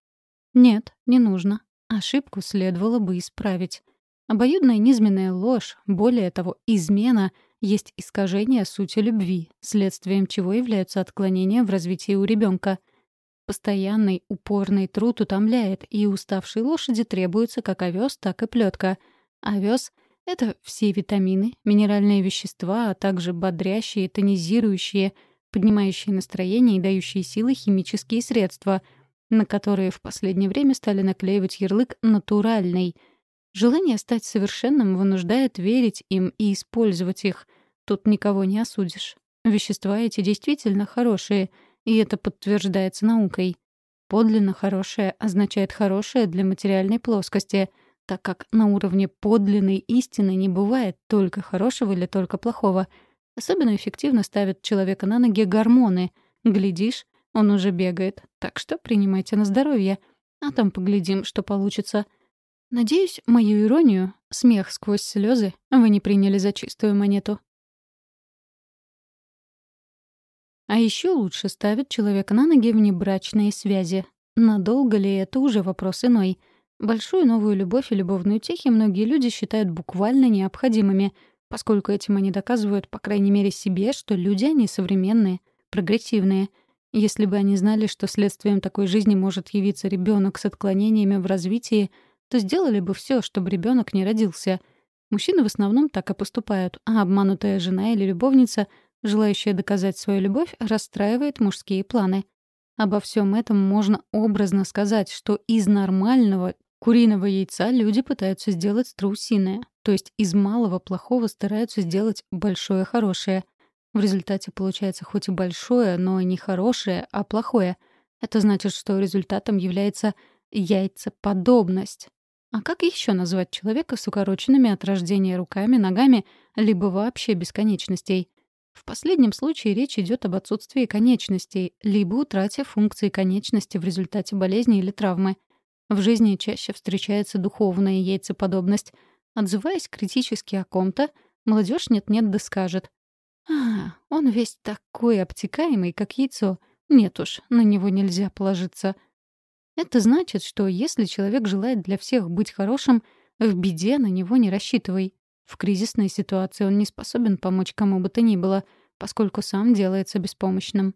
Нет, не нужно. Ошибку следовало бы исправить. Обоюдная низменная ложь, более того, измена, есть искажение сути любви, следствием чего являются отклонения в развитии у ребенка. Постоянный упорный труд утомляет, и уставшей лошади требуется как овес, так и плетка. Овес — это все витамины, минеральные вещества, а также бодрящие, тонизирующие, поднимающие настроение и дающие силы химические средства — на которые в последнее время стали наклеивать ярлык «натуральный». Желание стать совершенным вынуждает верить им и использовать их. Тут никого не осудишь. Вещества эти действительно хорошие, и это подтверждается наукой. Подлинно хорошее означает хорошее для материальной плоскости, так как на уровне подлинной истины не бывает только хорошего или только плохого. Особенно эффективно ставят человека на ноги гормоны. Глядишь, он уже бегает, так что принимайте на здоровье. А там поглядим, что получится. Надеюсь, мою иронию, смех сквозь слезы, вы не приняли за чистую монету. А еще лучше ставить человека на ноги в небрачные связи. Надолго ли это уже вопрос иной. Большую новую любовь и любовные утехи многие люди считают буквально необходимыми, поскольку этим они доказывают, по крайней мере, себе, что люди они современные, прогрессивные — если бы они знали, что следствием такой жизни может явиться ребенок с отклонениями в развитии, то сделали бы все, чтобы ребенок не родился. Мужчины в основном так и поступают, а обманутая жена или любовница, желающая доказать свою любовь, расстраивает мужские планы. Обо всем этом можно образно сказать, что из нормального куриного яйца люди пытаются сделать страусиное, то есть из малого плохого стараются сделать большое хорошее — в результате получается хоть и большое, но не хорошее, а плохое. Это значит, что результатом является яйцеподобность. А как еще назвать человека с укороченными от рождения руками, ногами, либо вообще без? В последнем случае речь идет об отсутствии конечностей, либо утрате функции конечности в результате болезни или травмы. В жизни чаще встречается духовная яйцеподобность. Отзываясь критически о ком-то, молодежь нет-нет да скажет. А, он весь такой обтекаемый, как яйцо. Нет уж, на него нельзя положиться. Это значит, что если человек желает для всех быть хорошим, в беде на него не рассчитывай. В кризисной ситуации он не способен помочь кому бы то ни было, поскольку сам делается беспомощным.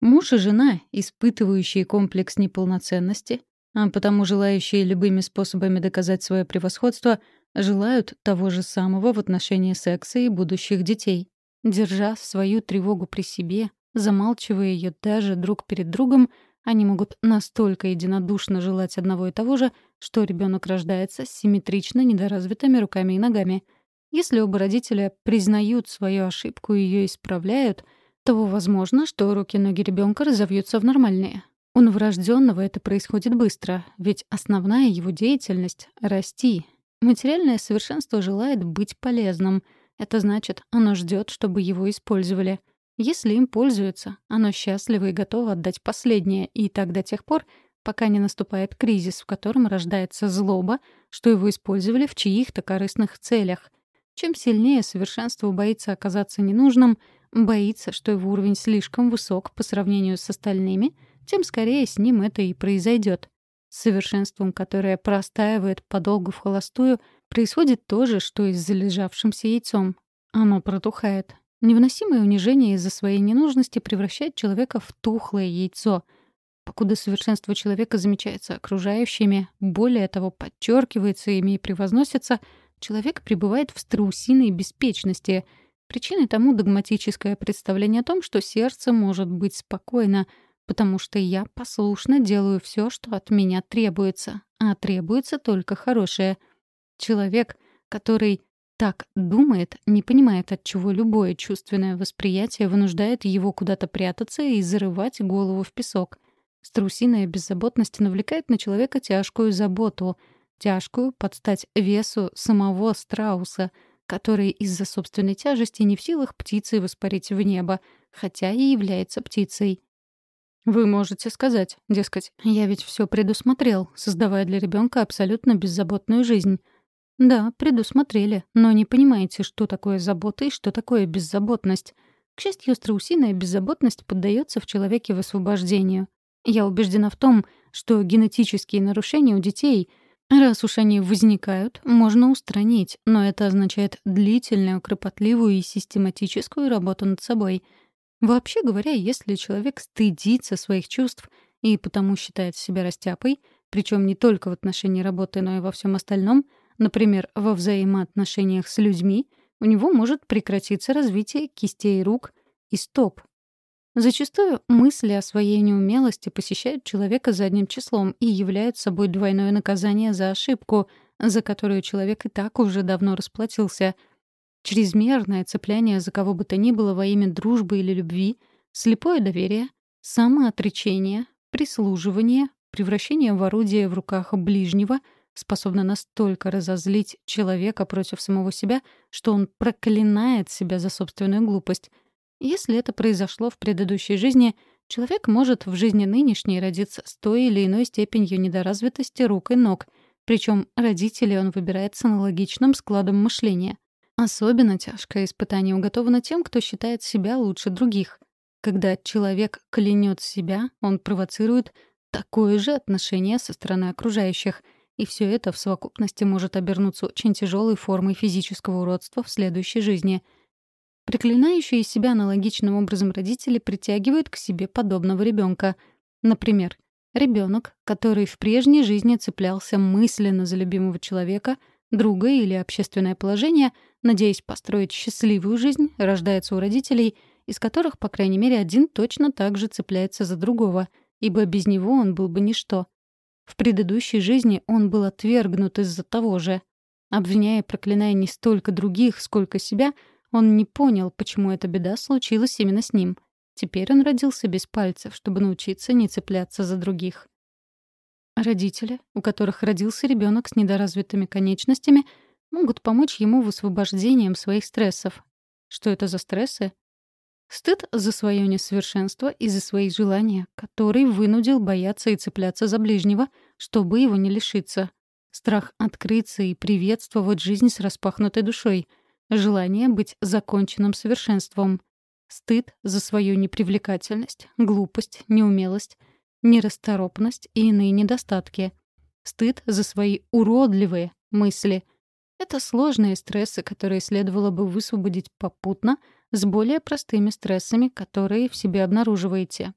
Муж и жена, испытывающие комплекс неполноценности, а потому желающие любыми способами доказать свое превосходство — желают того же самого в отношении секса и будущих детей. Держа свою тревогу при себе, замалчивая ее даже друг перед другом, они могут настолько единодушно желать одного и того же, что ребенок рождается с симметрично недоразвитыми руками и ногами. Если оба родителя признают свою ошибку и ее исправляют, то возможно, что руки-ноги ребенка разовьются в нормальные. У новорожденного это происходит быстро, ведь основная его деятельность — расти, Материальное совершенство желает быть полезным. Это значит, оно ждет, чтобы его использовали. Если им пользуются, оно счастливо и готово отдать последнее, и так до тех пор, пока не наступает кризис, в котором рождается злоба, что его использовали в чьих-то корыстных целях. Чем сильнее совершенство боится оказаться ненужным, боится, что его уровень слишком высок по сравнению с остальными, тем скорее с ним это и произойдет. Совершенством, которое простаивает подолгу в холостую, происходит то же, что и с залежавшимся яйцом. Оно протухает. Невыносимое унижение из-за своей ненужности превращает человека в тухлое яйцо. Покуда совершенство человека замечается окружающими, более того, подчеркивается ими и превозносится, человек пребывает в страусиной беспечности. Причиной тому догматическое представление о том, что сердце может быть спокойно — потому что я послушно делаю все, что от меня требуется, а требуется только хорошее. Человек, который так думает, не понимает, от чего любое чувственное восприятие вынуждает его куда-то прятаться и зарывать голову в песок. Страусиная беззаботность навлекает на человека тяжкую заботу, тяжкую под стать весу самого страуса, который из-за собственной тяжести не в силах птицей воспарить в небо, хотя и является птицей. Вы можете сказать, дескать, я ведь все предусмотрел, создавая для ребенка абсолютно беззаботную жизнь — да, предусмотрели, но не понимаете, что такое забота и что такое беззаботность. К счастью, страусиная беззаботность поддается в человеке высвобождению. Я убеждена в том, что генетические нарушения у детей, раз уж они возникают, можно устранить, но это означает длительную, кропотливую и систематическую работу над собой. Вообще говоря, если человек стыдится своих чувств и потому считает себя растяпой, причем не только в отношении работы, но и во всем остальном — Например, во взаимоотношениях с людьми у него может прекратиться развитие кистей рук и стоп. Зачастую мысли о своей неумелости посещают человека задним числом и являют собой двойное наказание за ошибку, за которую человек и так уже давно расплатился. Чрезмерное цепляние за кого бы то ни было во имя дружбы или любви, слепое доверие, самоотречение, прислуживание, превращение в орудие в руках ближнего — способна настолько разозлить человека против самого себя, что он проклинает себя за собственную глупость. Если это произошло в предыдущей жизни, человек может в жизни нынешней родиться с той или иной степенью недоразвитости рук и ног, причем родителей он выбирает с аналогичным складом мышления. Особенно тяжкое испытание уготовано тем, кто считает себя лучше других. Когда человек клянет себя, он провоцирует такое же отношение со стороны окружающих — и все это в совокупности может обернуться очень тяжелой формой физического уродства в следующей жизни. Проклинающие себя аналогичным образом родители притягивают к себе подобного ребенка. Например, ребенок, который в прежней жизни цеплялся мысленно за любимого человека, друга или общественное положение, надеясь построить счастливую жизнь, рождается у родителей, из которых, по крайней мере, один точно так же цепляется за другого, ибо без него он был бы ничто — в предыдущей жизни он был отвергнут из-за того же. Обвиняя и проклиная не столько других, сколько себя, он не понял, почему эта беда случилась именно с ним. Теперь он родился без пальцев, чтобы научиться не цепляться за других. Родители, у которых родился ребенок с недоразвитыми конечностями, могут помочь ему в освобождении своих стрессов. Что это за стрессы? Стыд за свое несовершенство и за свои желания, который вынудил бояться и цепляться за ближнего, чтобы его не лишиться. Страх открыться и приветствовать жизнь с распахнутой душой. Желание быть законченным совершенством. Стыд за свою непривлекательность, глупость, неумелость, нерасторопность и иные недостатки. Стыд за свои уродливые мысли. Это сложные стрессы, которые следовало бы высвободить попутно — с более простыми стрессами, которые в себе обнаруживаете.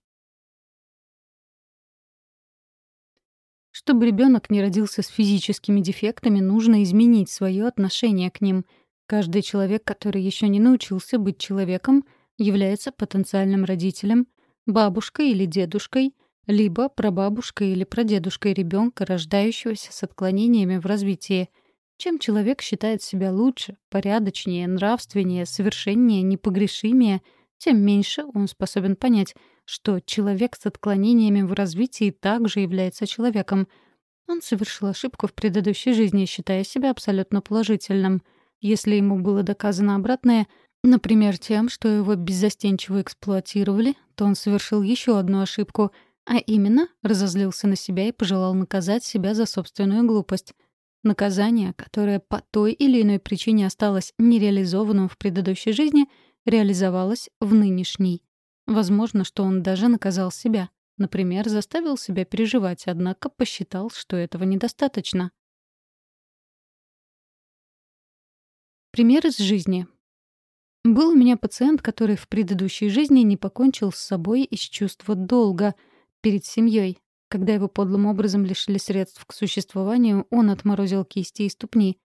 Чтобы ребенок не родился с физическими дефектами, нужно изменить свое отношение к ним. Каждый человек, который еще не научился быть человеком, является потенциальным родителем, бабушкой или дедушкой, либо прабабушкой или прадедушкой ребенка, рождающегося с отклонениями в развитии — чем человек считает себя лучше, порядочнее, нравственнее, совершеннее, непогрешимее, тем меньше он способен понять, что человек с отклонениями в развитии также является человеком. Он совершил ошибку в предыдущей жизни, считая себя абсолютно положительным. Если ему было доказано обратное, например, тем, что его беззастенчиво эксплуатировали, то он совершил еще одну ошибку, а именно разозлился на себя и пожелал наказать себя за собственную глупость — Наказание, которое по той или иной причине осталось нереализованным в предыдущей жизни, реализовалось в нынешней. Возможно, что он даже наказал себя. Например, заставил себя переживать, однако посчитал, что этого недостаточно. Пример из жизни. Был у меня пациент, который в предыдущей жизни не покончил с собой из чувства долга перед семьей, когда его подлым образом лишили средств к существованию, он отморозил кисти и ступни.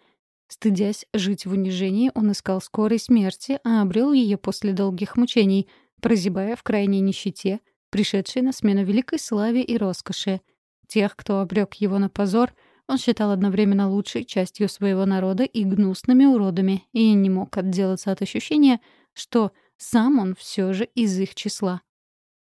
Стыдясь жить в унижении, он искал скорой смерти, а обрел ее после долгих мучений, прозябая в крайней нищете, пришедшей на смену великой славе и роскоши. Тех, кто обрек его на позор, Он считал одновременно лучшей частью своего народа и гнусными уродами, и не мог отделаться от ощущения, что сам он все же из их числа.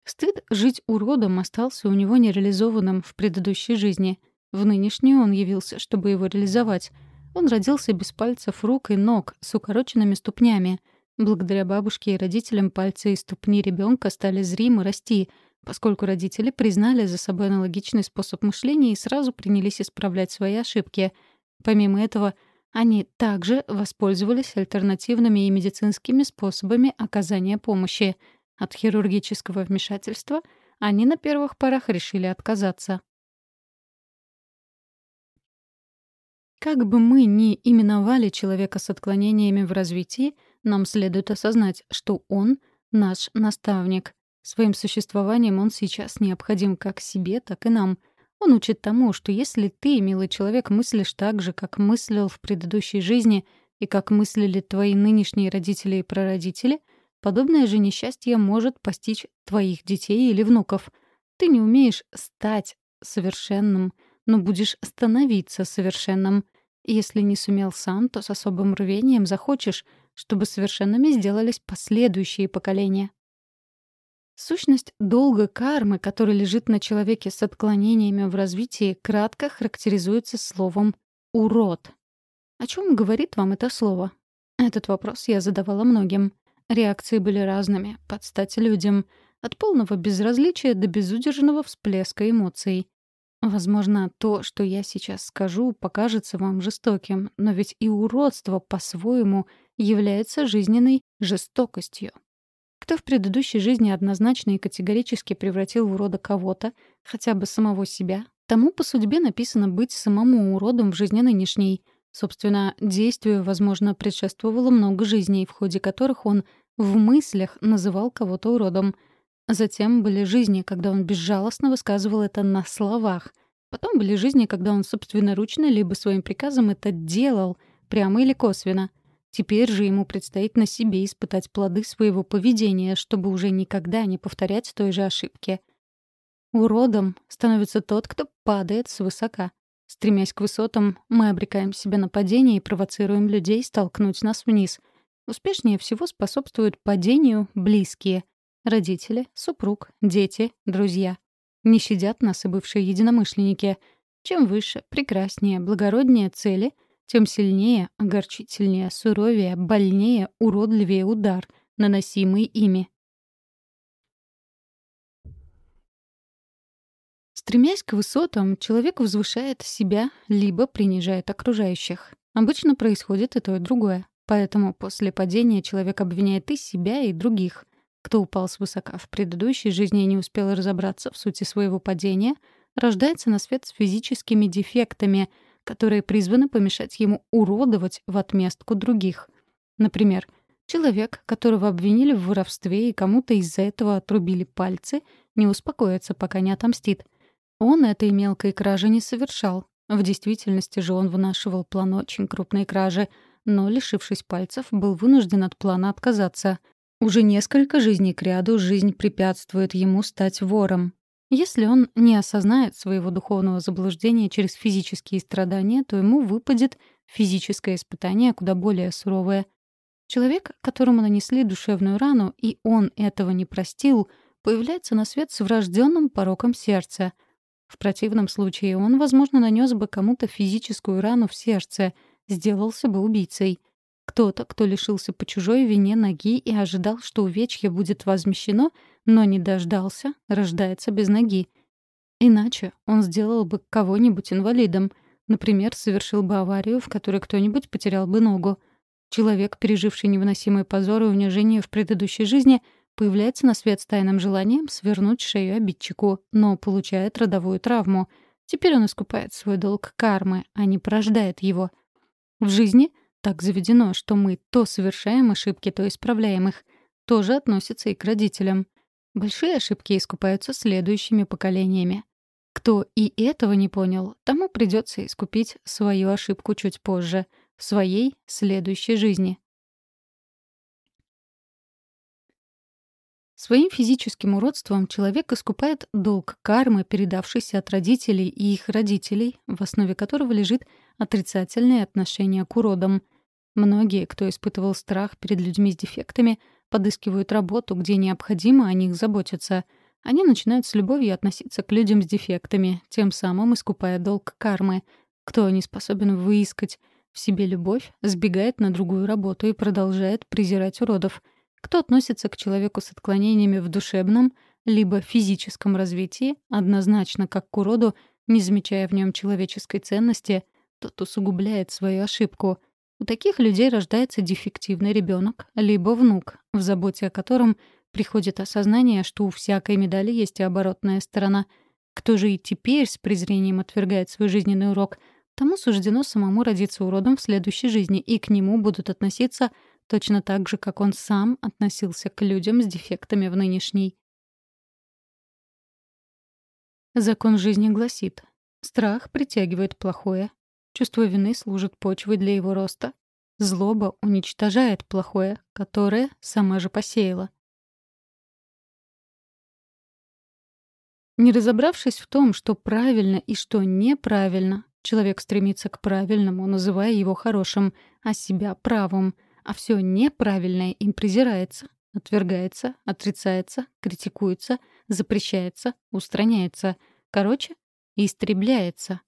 Стыд жить уродом остался у него нереализованным в предыдущей жизни. В нынешней он явился, чтобы его реализовать. Он родился без пальцев рук и ног, с укороченными ступнями. Благодаря бабушке и родителям пальцы и ступни ребенка стали зримо расти, поскольку родители признали за собой аналогичный способ мышления и сразу принялись исправлять свои ошибки. Помимо этого, они также воспользовались альтернативными и медицинскими способами оказания помощи — от хирургического вмешательства они на первых порах решили отказаться. Как бы мы ни именовали человека с отклонениями в развитии, нам следует осознать, что он — наш наставник. Своим существованием он сейчас необходим как себе, так и нам. Он учит тому, что если ты, милый человек, мыслишь так же, как мыслил в предыдущей жизни и как мыслили твои нынешние родители и прародители — Подобное же несчастье может постичь твоих детей или внуков. Ты не умеешь стать совершенным, но будешь становиться совершенным. Если не сумел сам, то с особым рвением захочешь, чтобы совершенными сделались последующие поколения. Сущность долга кармы, который лежит на человеке с отклонениями в развитии, кратко характеризуется словом «урод». О чем говорит вам это слово? Этот вопрос я задавала многим. Реакции были разными, под стать людям. От полного безразличия до безудержного всплеска эмоций. Возможно, то, что я сейчас скажу, покажется вам жестоким, но ведь и уродство по-своему является жизненной жестокостью. Кто в предыдущей жизни однозначно и категорически превратил в урода кого-то, хотя бы самого себя, тому по судьбе написано быть самому уродом в жизни нынешней — Собственно, действию, возможно, предшествовало много жизней, в ходе которых он в мыслях называл кого-то уродом. Затем были жизни, когда он безжалостно высказывал это на словах. Потом были жизни, когда он собственноручно либо своим приказом это делал, прямо или косвенно. Теперь же ему предстоит на себе испытать плоды своего поведения, чтобы уже никогда не повторять той же ошибки. Уродом становится тот, кто падает свысока. Стремясь к высотам, мы обрекаем себя на падение и провоцируем людей столкнуть нас вниз. Успешнее всего способствуют падению близкие — родители, супруг, дети, друзья. Не щадят нас и бывшие единомышленники. Чем выше, прекраснее, благороднее цели, тем сильнее, огорчительнее, суровее, больнее, уродливее удар, наносимый ими. Стремясь к высотам, человек возвышает себя либо принижает окружающих. Обычно происходит и то, и другое. Поэтому после падения человек обвиняет и себя, и других. Кто упал свысока в предыдущей жизни и не успел разобраться в сути своего падения, рождается на свет с физическими дефектами, которые призваны помешать ему уродовать в отместку других. Например, человек, которого обвинили в воровстве и кому-то из-за этого отрубили пальцы, не успокоится, пока не отомстит — он этой мелкой кражи не совершал. В действительности же он вынашивал план очень крупной кражи, но, лишившись пальцев, был вынужден от плана отказаться. Уже несколько жизней кряду жизнь препятствует ему стать вором. Если он не осознает своего духовного заблуждения через физические страдания, то ему выпадет физическое испытание куда более суровое. Человек, которому нанесли душевную рану, и он этого не простил, появляется на свет с врожденным пороком сердца — в противном случае он, возможно, нанес бы кому-то физическую рану в сердце, сделался бы убийцей. Кто-то, кто лишился по чужой вине ноги и ожидал, что увечье будет возмещено, но не дождался, рождается без ноги. Иначе он сделал бы кого-нибудь инвалидом, например, совершил бы аварию, в которой кто-нибудь потерял бы ногу. Человек, переживший невыносимый позор и унижение в предыдущей жизни — Появляется на свет с тайным желанием свернуть шею обидчику, но получает родовую травму. Теперь он искупает свой долг кармы, а не порождает его. В жизни так заведено, что мы то совершаем ошибки, то исправляем их. Тоже относится и к родителям. Большие ошибки искупаются следующими поколениями. Кто и этого не понял, тому придется искупить свою ошибку чуть позже, в своей следующей жизни. Своим физическим уродством человек искупает долг кармы, передавшийся от родителей и их родителей, в основе которого лежит отрицательное отношение к уродам. Многие, кто испытывал страх перед людьми с дефектами, подыскивают работу, где необходимо о них заботиться. Они начинают с любовью относиться к людям с дефектами, тем самым искупая долг кармы. Кто не способен выискать в себе любовь, сбегает на другую работу и продолжает презирать уродов — кто относится к человеку с отклонениями в душевном либо физическом развитии, однозначно как к уроду, не замечая в нем человеческой ценности, тот усугубляет свою ошибку. У таких людей рождается дефективный ребенок, либо внук, в заботе о котором приходит осознание, что у всякой медали есть и оборотная сторона. Кто же и теперь с презрением отвергает свой жизненный урок, тому суждено самому родиться уродом в следующей жизни, и к нему будут относиться Точно так же, как он сам относился к людям с дефектами в нынешней. Закон жизни гласит, страх притягивает плохое, чувство вины служит почвой для его роста, злоба уничтожает плохое, которое сама же посеяла. Не разобравшись в том, что правильно и что неправильно, человек стремится к правильному, называя его хорошим, а себя правым — а все неправильное им презирается, отвергается, отрицается, критикуется, запрещается, устраняется. Короче, истребляется.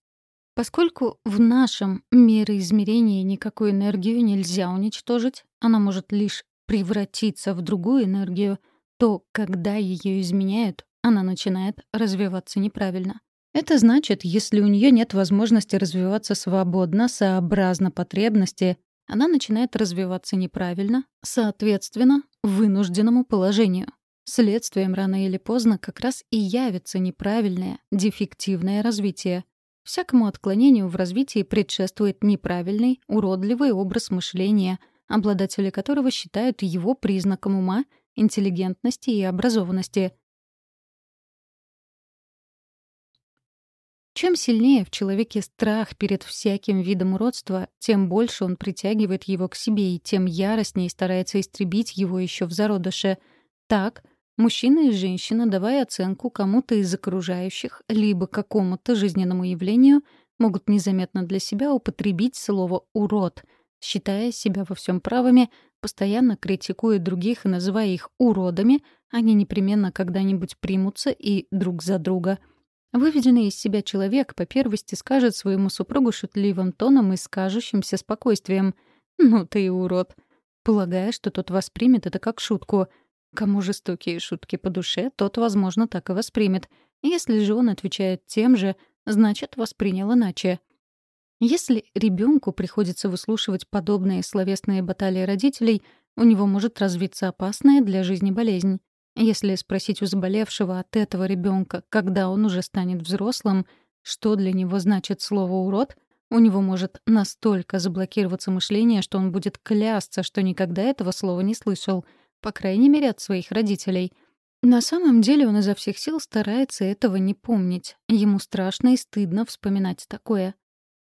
Поскольку в нашем мироизмерении никакую энергию нельзя уничтожить, она может лишь превратиться в другую энергию, то, когда ее изменяют, она начинает развиваться неправильно. Это значит, если у нее нет возможности развиваться свободно, сообразно потребности, она начинает развиваться неправильно, соответственно, вынужденному положению. Следствием рано или поздно как раз и явится неправильное, дефективное развитие. Всякому отклонению в развитии предшествует неправильный, уродливый образ мышления, обладатели которого считают его признаком ума, интеллигентности и образованности — Чем сильнее в человеке страх перед всяким видом уродства, тем больше он притягивает его к себе и тем яростнее старается истребить его еще в зародыше. Так, мужчина и женщина, давая оценку кому-то из окружающих, либо какому-то жизненному явлению, могут незаметно для себя употребить слово «урод», считая себя во всем правыми, постоянно критикуя других и называя их уродами, они непременно когда-нибудь примутся и друг за друга — Выведенный из себя человек по первости скажет своему супругу шутливым тоном и скажущимся спокойствием «Ну ты и урод», полагая, что тот воспримет это как шутку. Кому жестокие шутки по душе, тот, возможно, так и воспримет. Если же он отвечает тем же, значит, воспринял иначе. Если ребенку приходится выслушивать подобные словесные баталии родителей, у него может развиться опасная для жизни болезнь. Если спросить у заболевшего от этого ребенка, когда он уже станет взрослым, что для него значит слово «урод», у него может настолько заблокироваться мышление, что он будет клясться, что никогда этого слова не слышал, по крайней мере, от своих родителей. На самом деле он изо всех сил старается этого не помнить. Ему страшно и стыдно вспоминать такое.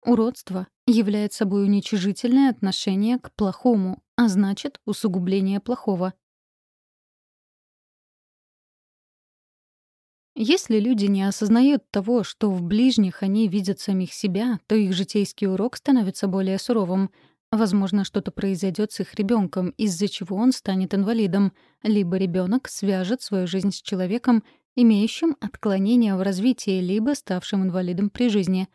Уродство является собой уничижительное отношение к плохому, а значит, усугубление плохого. Если люди не осознают того, что в ближних они видят самих себя, то их житейский урок становится более суровым. Возможно, что-то произойдет с их ребенком, из-за чего он станет инвалидом, либо ребенок свяжет свою жизнь с человеком, имеющим отклонения в развитии, либо ставшим инвалидом при жизни.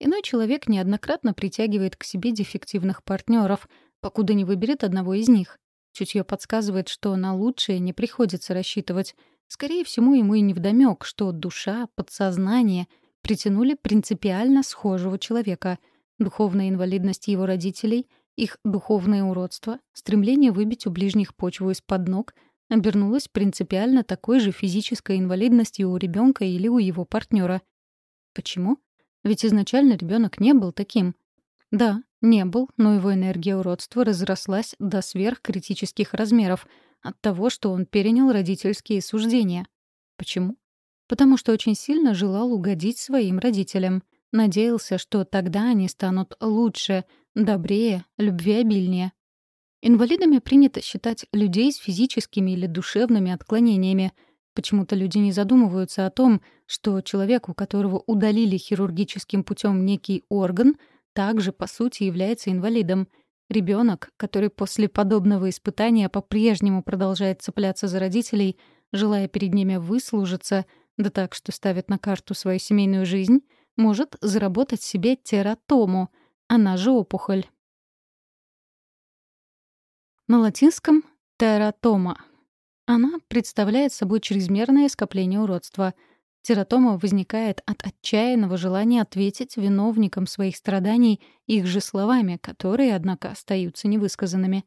Иной человек неоднократно притягивает к себе дефективных партнеров, покуда не выберет одного из них. Чутье подсказывает, что на лучшее не приходится рассчитывать — Скорее всего, ему и невдомёк, что душа, подсознание притянули принципиально схожего человека. Духовная инвалидность его родителей, их духовное уродство, стремление выбить у ближних почву из-под ног обернулось принципиально такой же физической инвалидностью у ребенка или у его партнера. Почему? Ведь изначально ребенок не был таким. Да, не был, но его энергия уродства разрослась до сверхкритических размеров — от того, что он перенял родительские суждения. Почему? Потому что очень сильно желал угодить своим родителям. Надеялся, что тогда они станут лучше, добрее, любвеобильнее. Инвалидами принято считать людей с физическими или душевными отклонениями. Почему-то люди не задумываются о том, что человек, у которого удалили хирургическим путем некий орган, также, по сути, является инвалидом. Ребенок, который после подобного испытания по-прежнему продолжает цепляться за родителей, желая перед ними выслужиться, да так, что ставит на карту свою семейную жизнь, может заработать себе тератому, она же опухоль. На латинском — тератома. Она представляет собой чрезмерное скопление уродства. Тератома возникает от отчаянного желания ответить виновникам своих страданий их же словами, которые, однако, остаются невысказанными.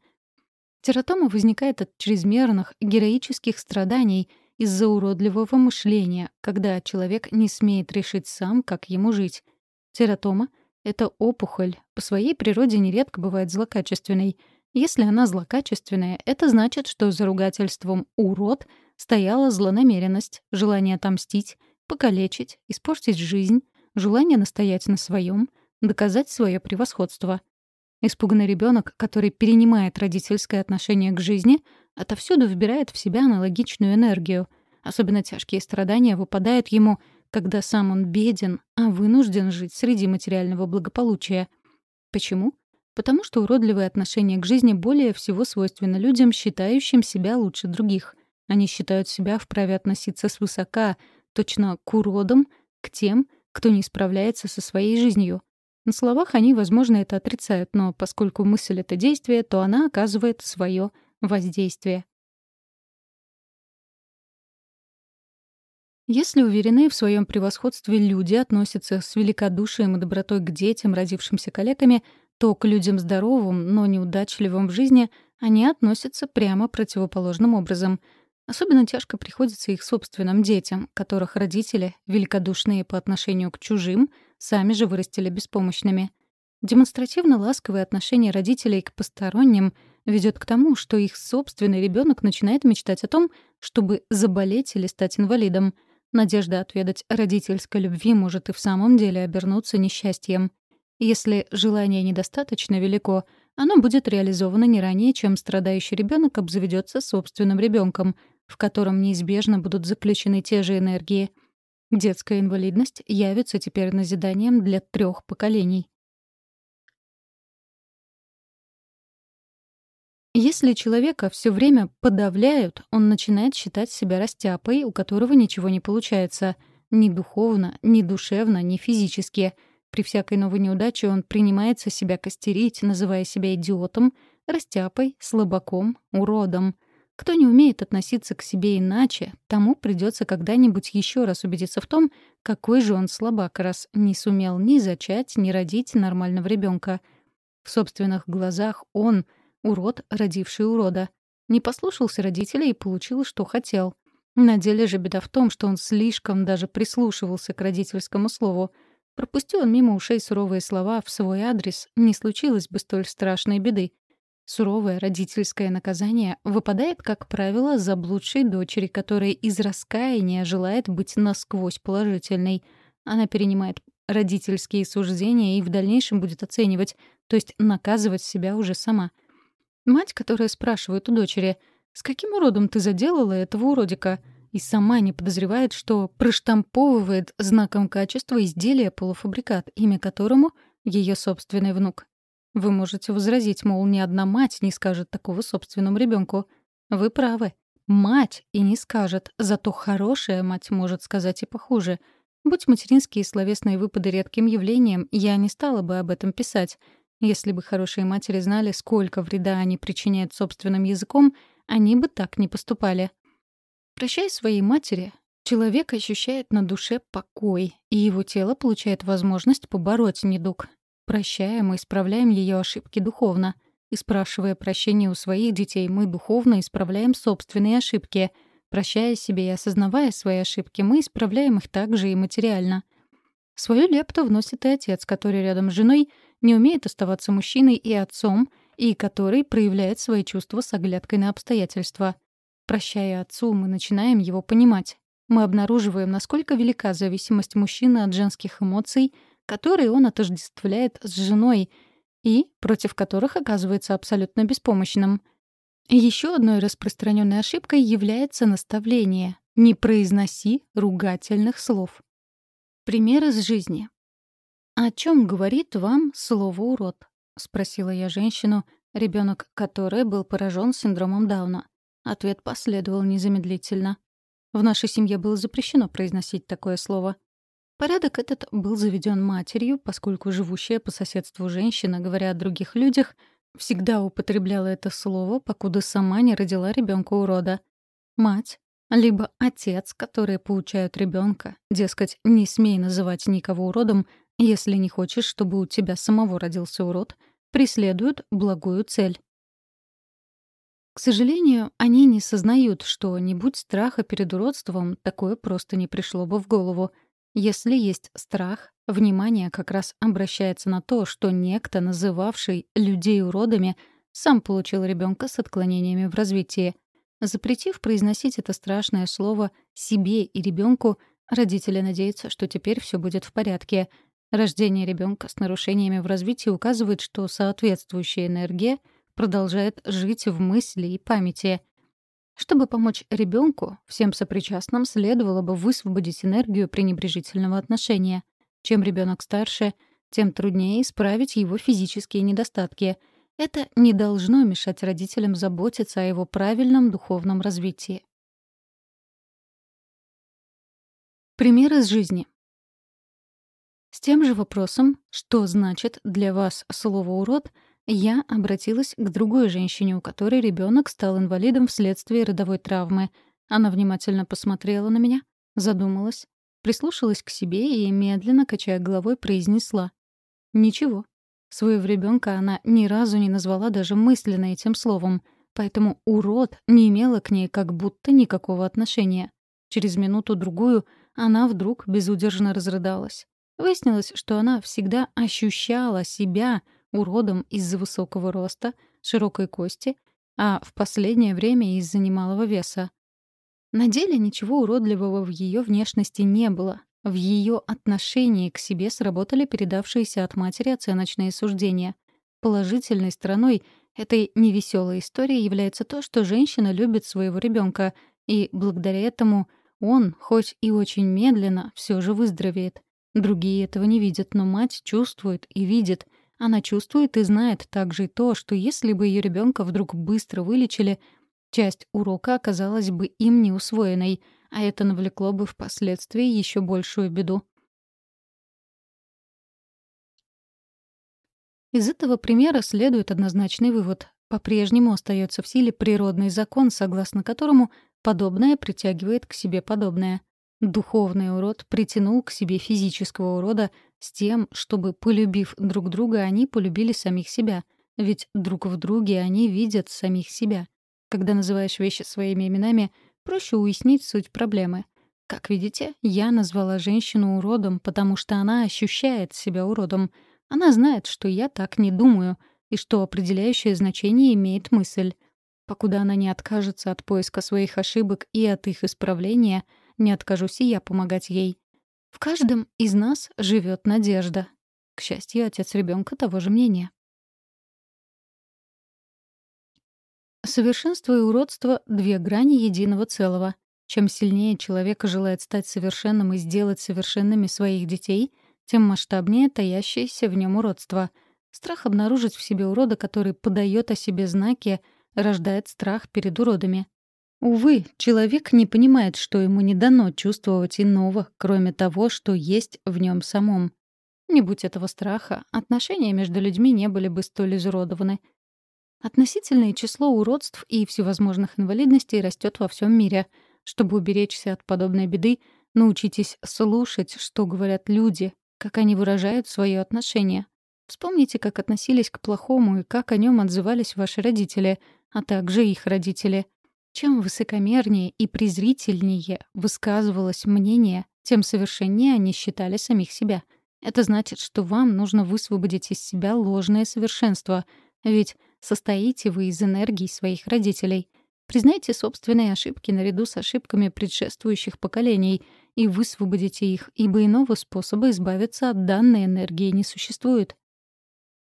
Тератома возникает от чрезмерных героических страданий из-за уродливого мышления, когда человек не смеет решить сам, как ему жить. Тератома — это опухоль, по своей природе нередко бывает злокачественной — если она злокачественная, это значит, что за ругательством «урод» стояла злонамеренность, желание отомстить, покалечить, испортить жизнь, желание настоять на своем, доказать свое превосходство. Испуганный ребенок, который перенимает родительское отношение к жизни, отовсюду вбирает в себя аналогичную энергию. Особенно тяжкие страдания выпадают ему, когда сам он беден, а вынужден жить среди материального благополучия. Почему? Потому что уродливое отношение к жизни более всего свойственно людям, считающим себя лучше других. Они считают себя вправе относиться свысока, точно к уродам, к тем, кто не справляется со своей жизнью. На словах они, возможно, это отрицают, но поскольку мысль — это действие, то она оказывает свое воздействие. Если уверенные в своем превосходстве люди относятся с великодушием и добротой к детям, родившимся калеками, то к людям здоровым, но неудачливым в жизни они относятся прямо противоположным образом. Особенно тяжко приходится их собственным детям, которых родители, великодушные по отношению к чужим, сами же вырастили беспомощными. Демонстративно ласковое отношение родителей к посторонним ведет к тому, что их собственный ребенок начинает мечтать о том, чтобы заболеть или стать инвалидом. Надежда отведать родительской любви может и в самом деле обернуться несчастьем. Если желание недостаточно велико, оно будет реализовано не ранее, чем страдающий ребенок обзаведется собственным ребенком, в котором неизбежно будут заключены те же энергии. Детская инвалидность явится теперь назиданием для трех поколений. Если человека все время подавляют, он начинает считать себя растяпой, у которого ничего не получается ни духовно, ни душевно, ни физически — при всякой новой неудаче он принимается себя костерить, называя себя идиотом, растяпой, слабаком, уродом. Кто не умеет относиться к себе иначе, тому придется когда-нибудь еще раз убедиться в том, какой же он слабак, раз не сумел ни зачать, ни родить нормального ребенка. В собственных глазах он — урод, родивший урода. Не послушался родителей и получил, что хотел. На деле же беда в том, что он слишком даже прислушивался к родительскому слову — Пропустил он мимо ушей суровые слова в свой адрес, не случилось бы столь страшной беды. Суровое родительское наказание выпадает, как правило, заблудшей дочери, которая из раскаяния желает быть насквозь положительной. Она перенимает родительские суждения и в дальнейшем будет оценивать, то есть наказывать себя уже сама. Мать, которая спрашивает у дочери, «С каким уродом ты заделала этого уродика?» и сама не подозревает, что проштамповывает знаком качества изделие полуфабрикат, имя которому — ее собственный внук. Вы можете возразить, мол, ни одна мать не скажет такого собственному ребенку. Вы правы. Мать и не скажет, зато хорошая мать может сказать и похуже. Будь материнские словесные выпады редким явлением, я не стала бы об этом писать. Если бы хорошие матери знали, сколько вреда они причиняют собственным языком, они бы так не поступали. Прощая своей матери, человек ощущает на душе покой, и его тело получает возможность побороть недуг. Прощая, мы исправляем ее ошибки духовно. И спрашивая прощения у своих детей, мы духовно исправляем собственные ошибки. Прощая себе и осознавая свои ошибки, мы исправляем их также и материально. Свою лепту вносит и отец, который рядом с женой не умеет оставаться мужчиной и отцом, и который проявляет свои чувства с оглядкой на обстоятельства — Прощая отцу, мы начинаем его понимать. Мы обнаруживаем, насколько велика зависимость мужчины от женских эмоций, которые он отождествляет с женой, и против которых оказывается абсолютно беспомощным. Еще одной распространенной ошибкой является наставление «не произноси ругательных слов». Пример из жизни. «О чем говорит вам слово «урод»?» — спросила я женщину, ребенок которой был поражен синдромом Дауна. Ответ последовал незамедлительно. В нашей семье было запрещено произносить такое слово. Порядок этот был заведен матерью, поскольку живущая по соседству женщина, говоря о других людях, всегда употребляла это слово, покуда сама не родила ребенка урода. Мать, либо отец, которые поучают ребенка, дескать, не смей называть никого уродом, если не хочешь, чтобы у тебя самого родился урод, преследуют благую цель. К сожалению, они не сознают, что, не будь страха перед уродством, такое просто не пришло бы в голову. Если есть страх, внимание как раз обращается на то, что некто, называвший людей уродами, сам получил ребенка с отклонениями в развитии. Запретив произносить это страшное слово себе и ребенку, родители надеются, что теперь все будет в порядке. Рождение ребенка с нарушениями в развитии указывает, что соответствующая энергия — продолжает жить в мысли и памяти. Чтобы помочь ребенку, всем сопричастным следовало бы высвободить энергию пренебрежительного отношения. Чем ребенок старше, тем труднее исправить его физические недостатки. Это не должно мешать родителям заботиться о его правильном духовном развитии. Пример из жизни. С тем же вопросом, что значит для вас слово «урод», я обратилась к другой женщине, у которой ребенок стал инвалидом вследствие родовой травмы. Она внимательно посмотрела на меня, задумалась, прислушалась к себе и, медленно качая головой, произнесла. «Ничего». Своего ребенка она ни разу не назвала даже мысленно этим словом, поэтому «урод» не имела к ней как будто никакого отношения. Через минуту-другую она вдруг безудержно разрыдалась. Выяснилось, что она всегда ощущала себя — уродом из-за высокого роста, широкой кости, а в последнее время из-за немалого веса. На деле ничего уродливого в ее внешности не было. В ее отношении к себе сработали передавшиеся от матери оценочные суждения. Положительной стороной этой невеселой истории является то, что женщина любит своего ребенка, и благодаря этому он, хоть и очень медленно, все же выздоровеет. Другие этого не видят, но мать чувствует и видит, она чувствует и знает также и то, что если бы ее ребенка вдруг быстро вылечили, часть урока оказалась бы им не усвоенной, а это навлекло бы впоследствии еще большую беду. Из этого примера следует однозначный вывод. По-прежнему остается в силе природный закон, согласно которому подобное притягивает к себе подобное. Духовный урод притянул к себе физического урода с тем, чтобы, полюбив друг друга, они полюбили самих себя. Ведь друг в друге они видят самих себя. Когда называешь вещи своими именами, проще уяснить суть проблемы. Как видите, я назвала женщину уродом, потому что она ощущает себя уродом. Она знает, что я так не думаю, и что определяющее значение имеет мысль. Покуда она не откажется от поиска своих ошибок и от их исправления — не откажусь и я помогать ей. В каждом из нас живет надежда. К счастью, отец ребенка того же мнения. Совершенство и уродство — две грани единого целого. Чем сильнее человек желает стать совершенным и сделать совершенными своих детей, тем масштабнее таящееся в нем уродство. Страх обнаружить в себе урода, который подает о себе знаки, рождает страх перед уродами. Увы, человек не понимает, что ему не дано чувствовать иного, кроме того, что есть в нем самом. Не будь этого страха, отношения между людьми не были бы столь изуродованы. Относительное число уродств и всевозможных инвалидностей растет во всем мире. Чтобы уберечься от подобной беды, научитесь слушать, что говорят люди, как они выражают свое отношение. Вспомните, как относились к плохому и как о нем отзывались ваши родители, а также их родители — чем высокомернее и презрительнее высказывалось мнение, тем совершеннее они считали самих себя. Это значит, что вам нужно высвободить из себя ложное совершенство, ведь состоите вы из энергии своих родителей. Признайте собственные ошибки наряду с ошибками предшествующих поколений и высвободите их, ибо иного способа избавиться от данной энергии не существует.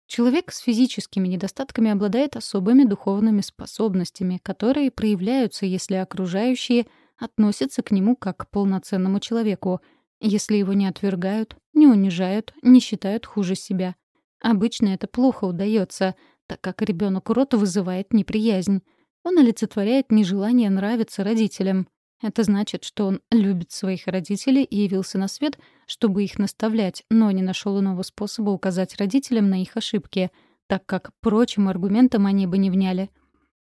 Человек с физическими недостатками обладает особыми духовными способностями, которые проявляются, если окружающие относятся к нему как к полноценному человеку, если его не отвергают, не унижают, не считают хуже себя. Обычно это плохо удается, так как ребенок урод вызывает неприязнь. Он олицетворяет нежелание нравиться родителям. Это значит, что он любит своих родителей и явился на свет, чтобы их наставлять, но не нашел иного способа указать родителям на их ошибки, так как прочим аргументам они бы не вняли.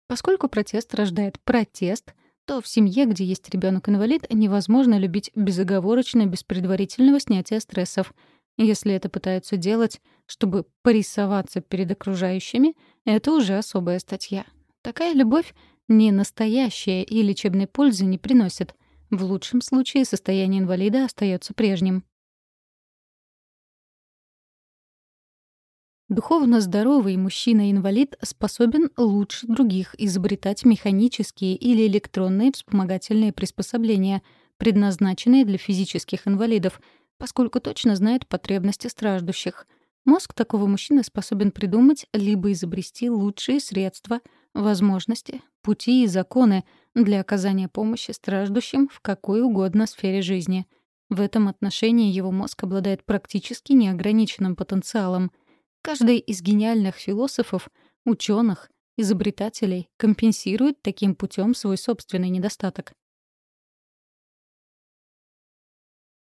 Поскольку протест рождает протест, то в семье, где есть ребенок инвалид невозможно любить безоговорочно, без предварительного снятия стрессов. Если это пытаются делать, чтобы порисоваться перед окружающими, это уже особая статья. Такая любовь не настоящая и лечебной пользы не приносит. В лучшем случае состояние инвалида остается прежним. Духовно здоровый мужчина-инвалид способен лучше других изобретать механические или электронные вспомогательные приспособления, предназначенные для физических инвалидов, поскольку точно знает потребности страждущих. Мозг такого мужчины способен придумать либо изобрести лучшие средства, возможности, пути и законы для оказания помощи страждущим в какой угодно сфере жизни. В этом отношении его мозг обладает практически неограниченным потенциалом. Каждый из гениальных философов, ученых, изобретателей компенсирует таким путем свой собственный недостаток.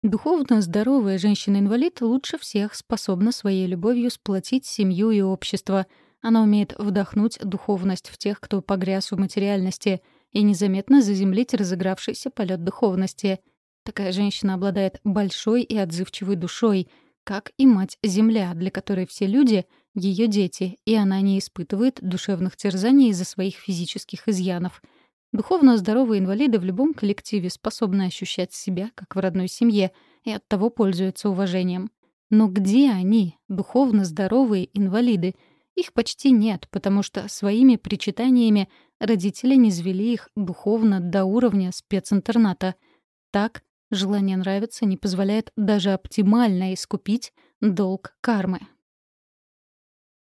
Духовно здоровая женщина-инвалид лучше всех способна своей любовью сплотить семью и общество — она умеет вдохнуть духовность в тех, кто погряз в материальности, и незаметно заземлить разыгравшийся полет духовности. Такая женщина обладает большой и отзывчивой душой, как и мать-земля, для которой все люди — ее дети, и она не испытывает душевных терзаний из-за своих физических изъянов. Духовно здоровые инвалиды в любом коллективе способны ощущать себя как в родной семье и оттого пользуются уважением. Но где они, духовно здоровые инвалиды — их почти нет, потому что своими причитаниями родители не звели их духовно до уровня специнтерната. Так, желание нравиться не позволяет даже оптимально искупить долг кармы.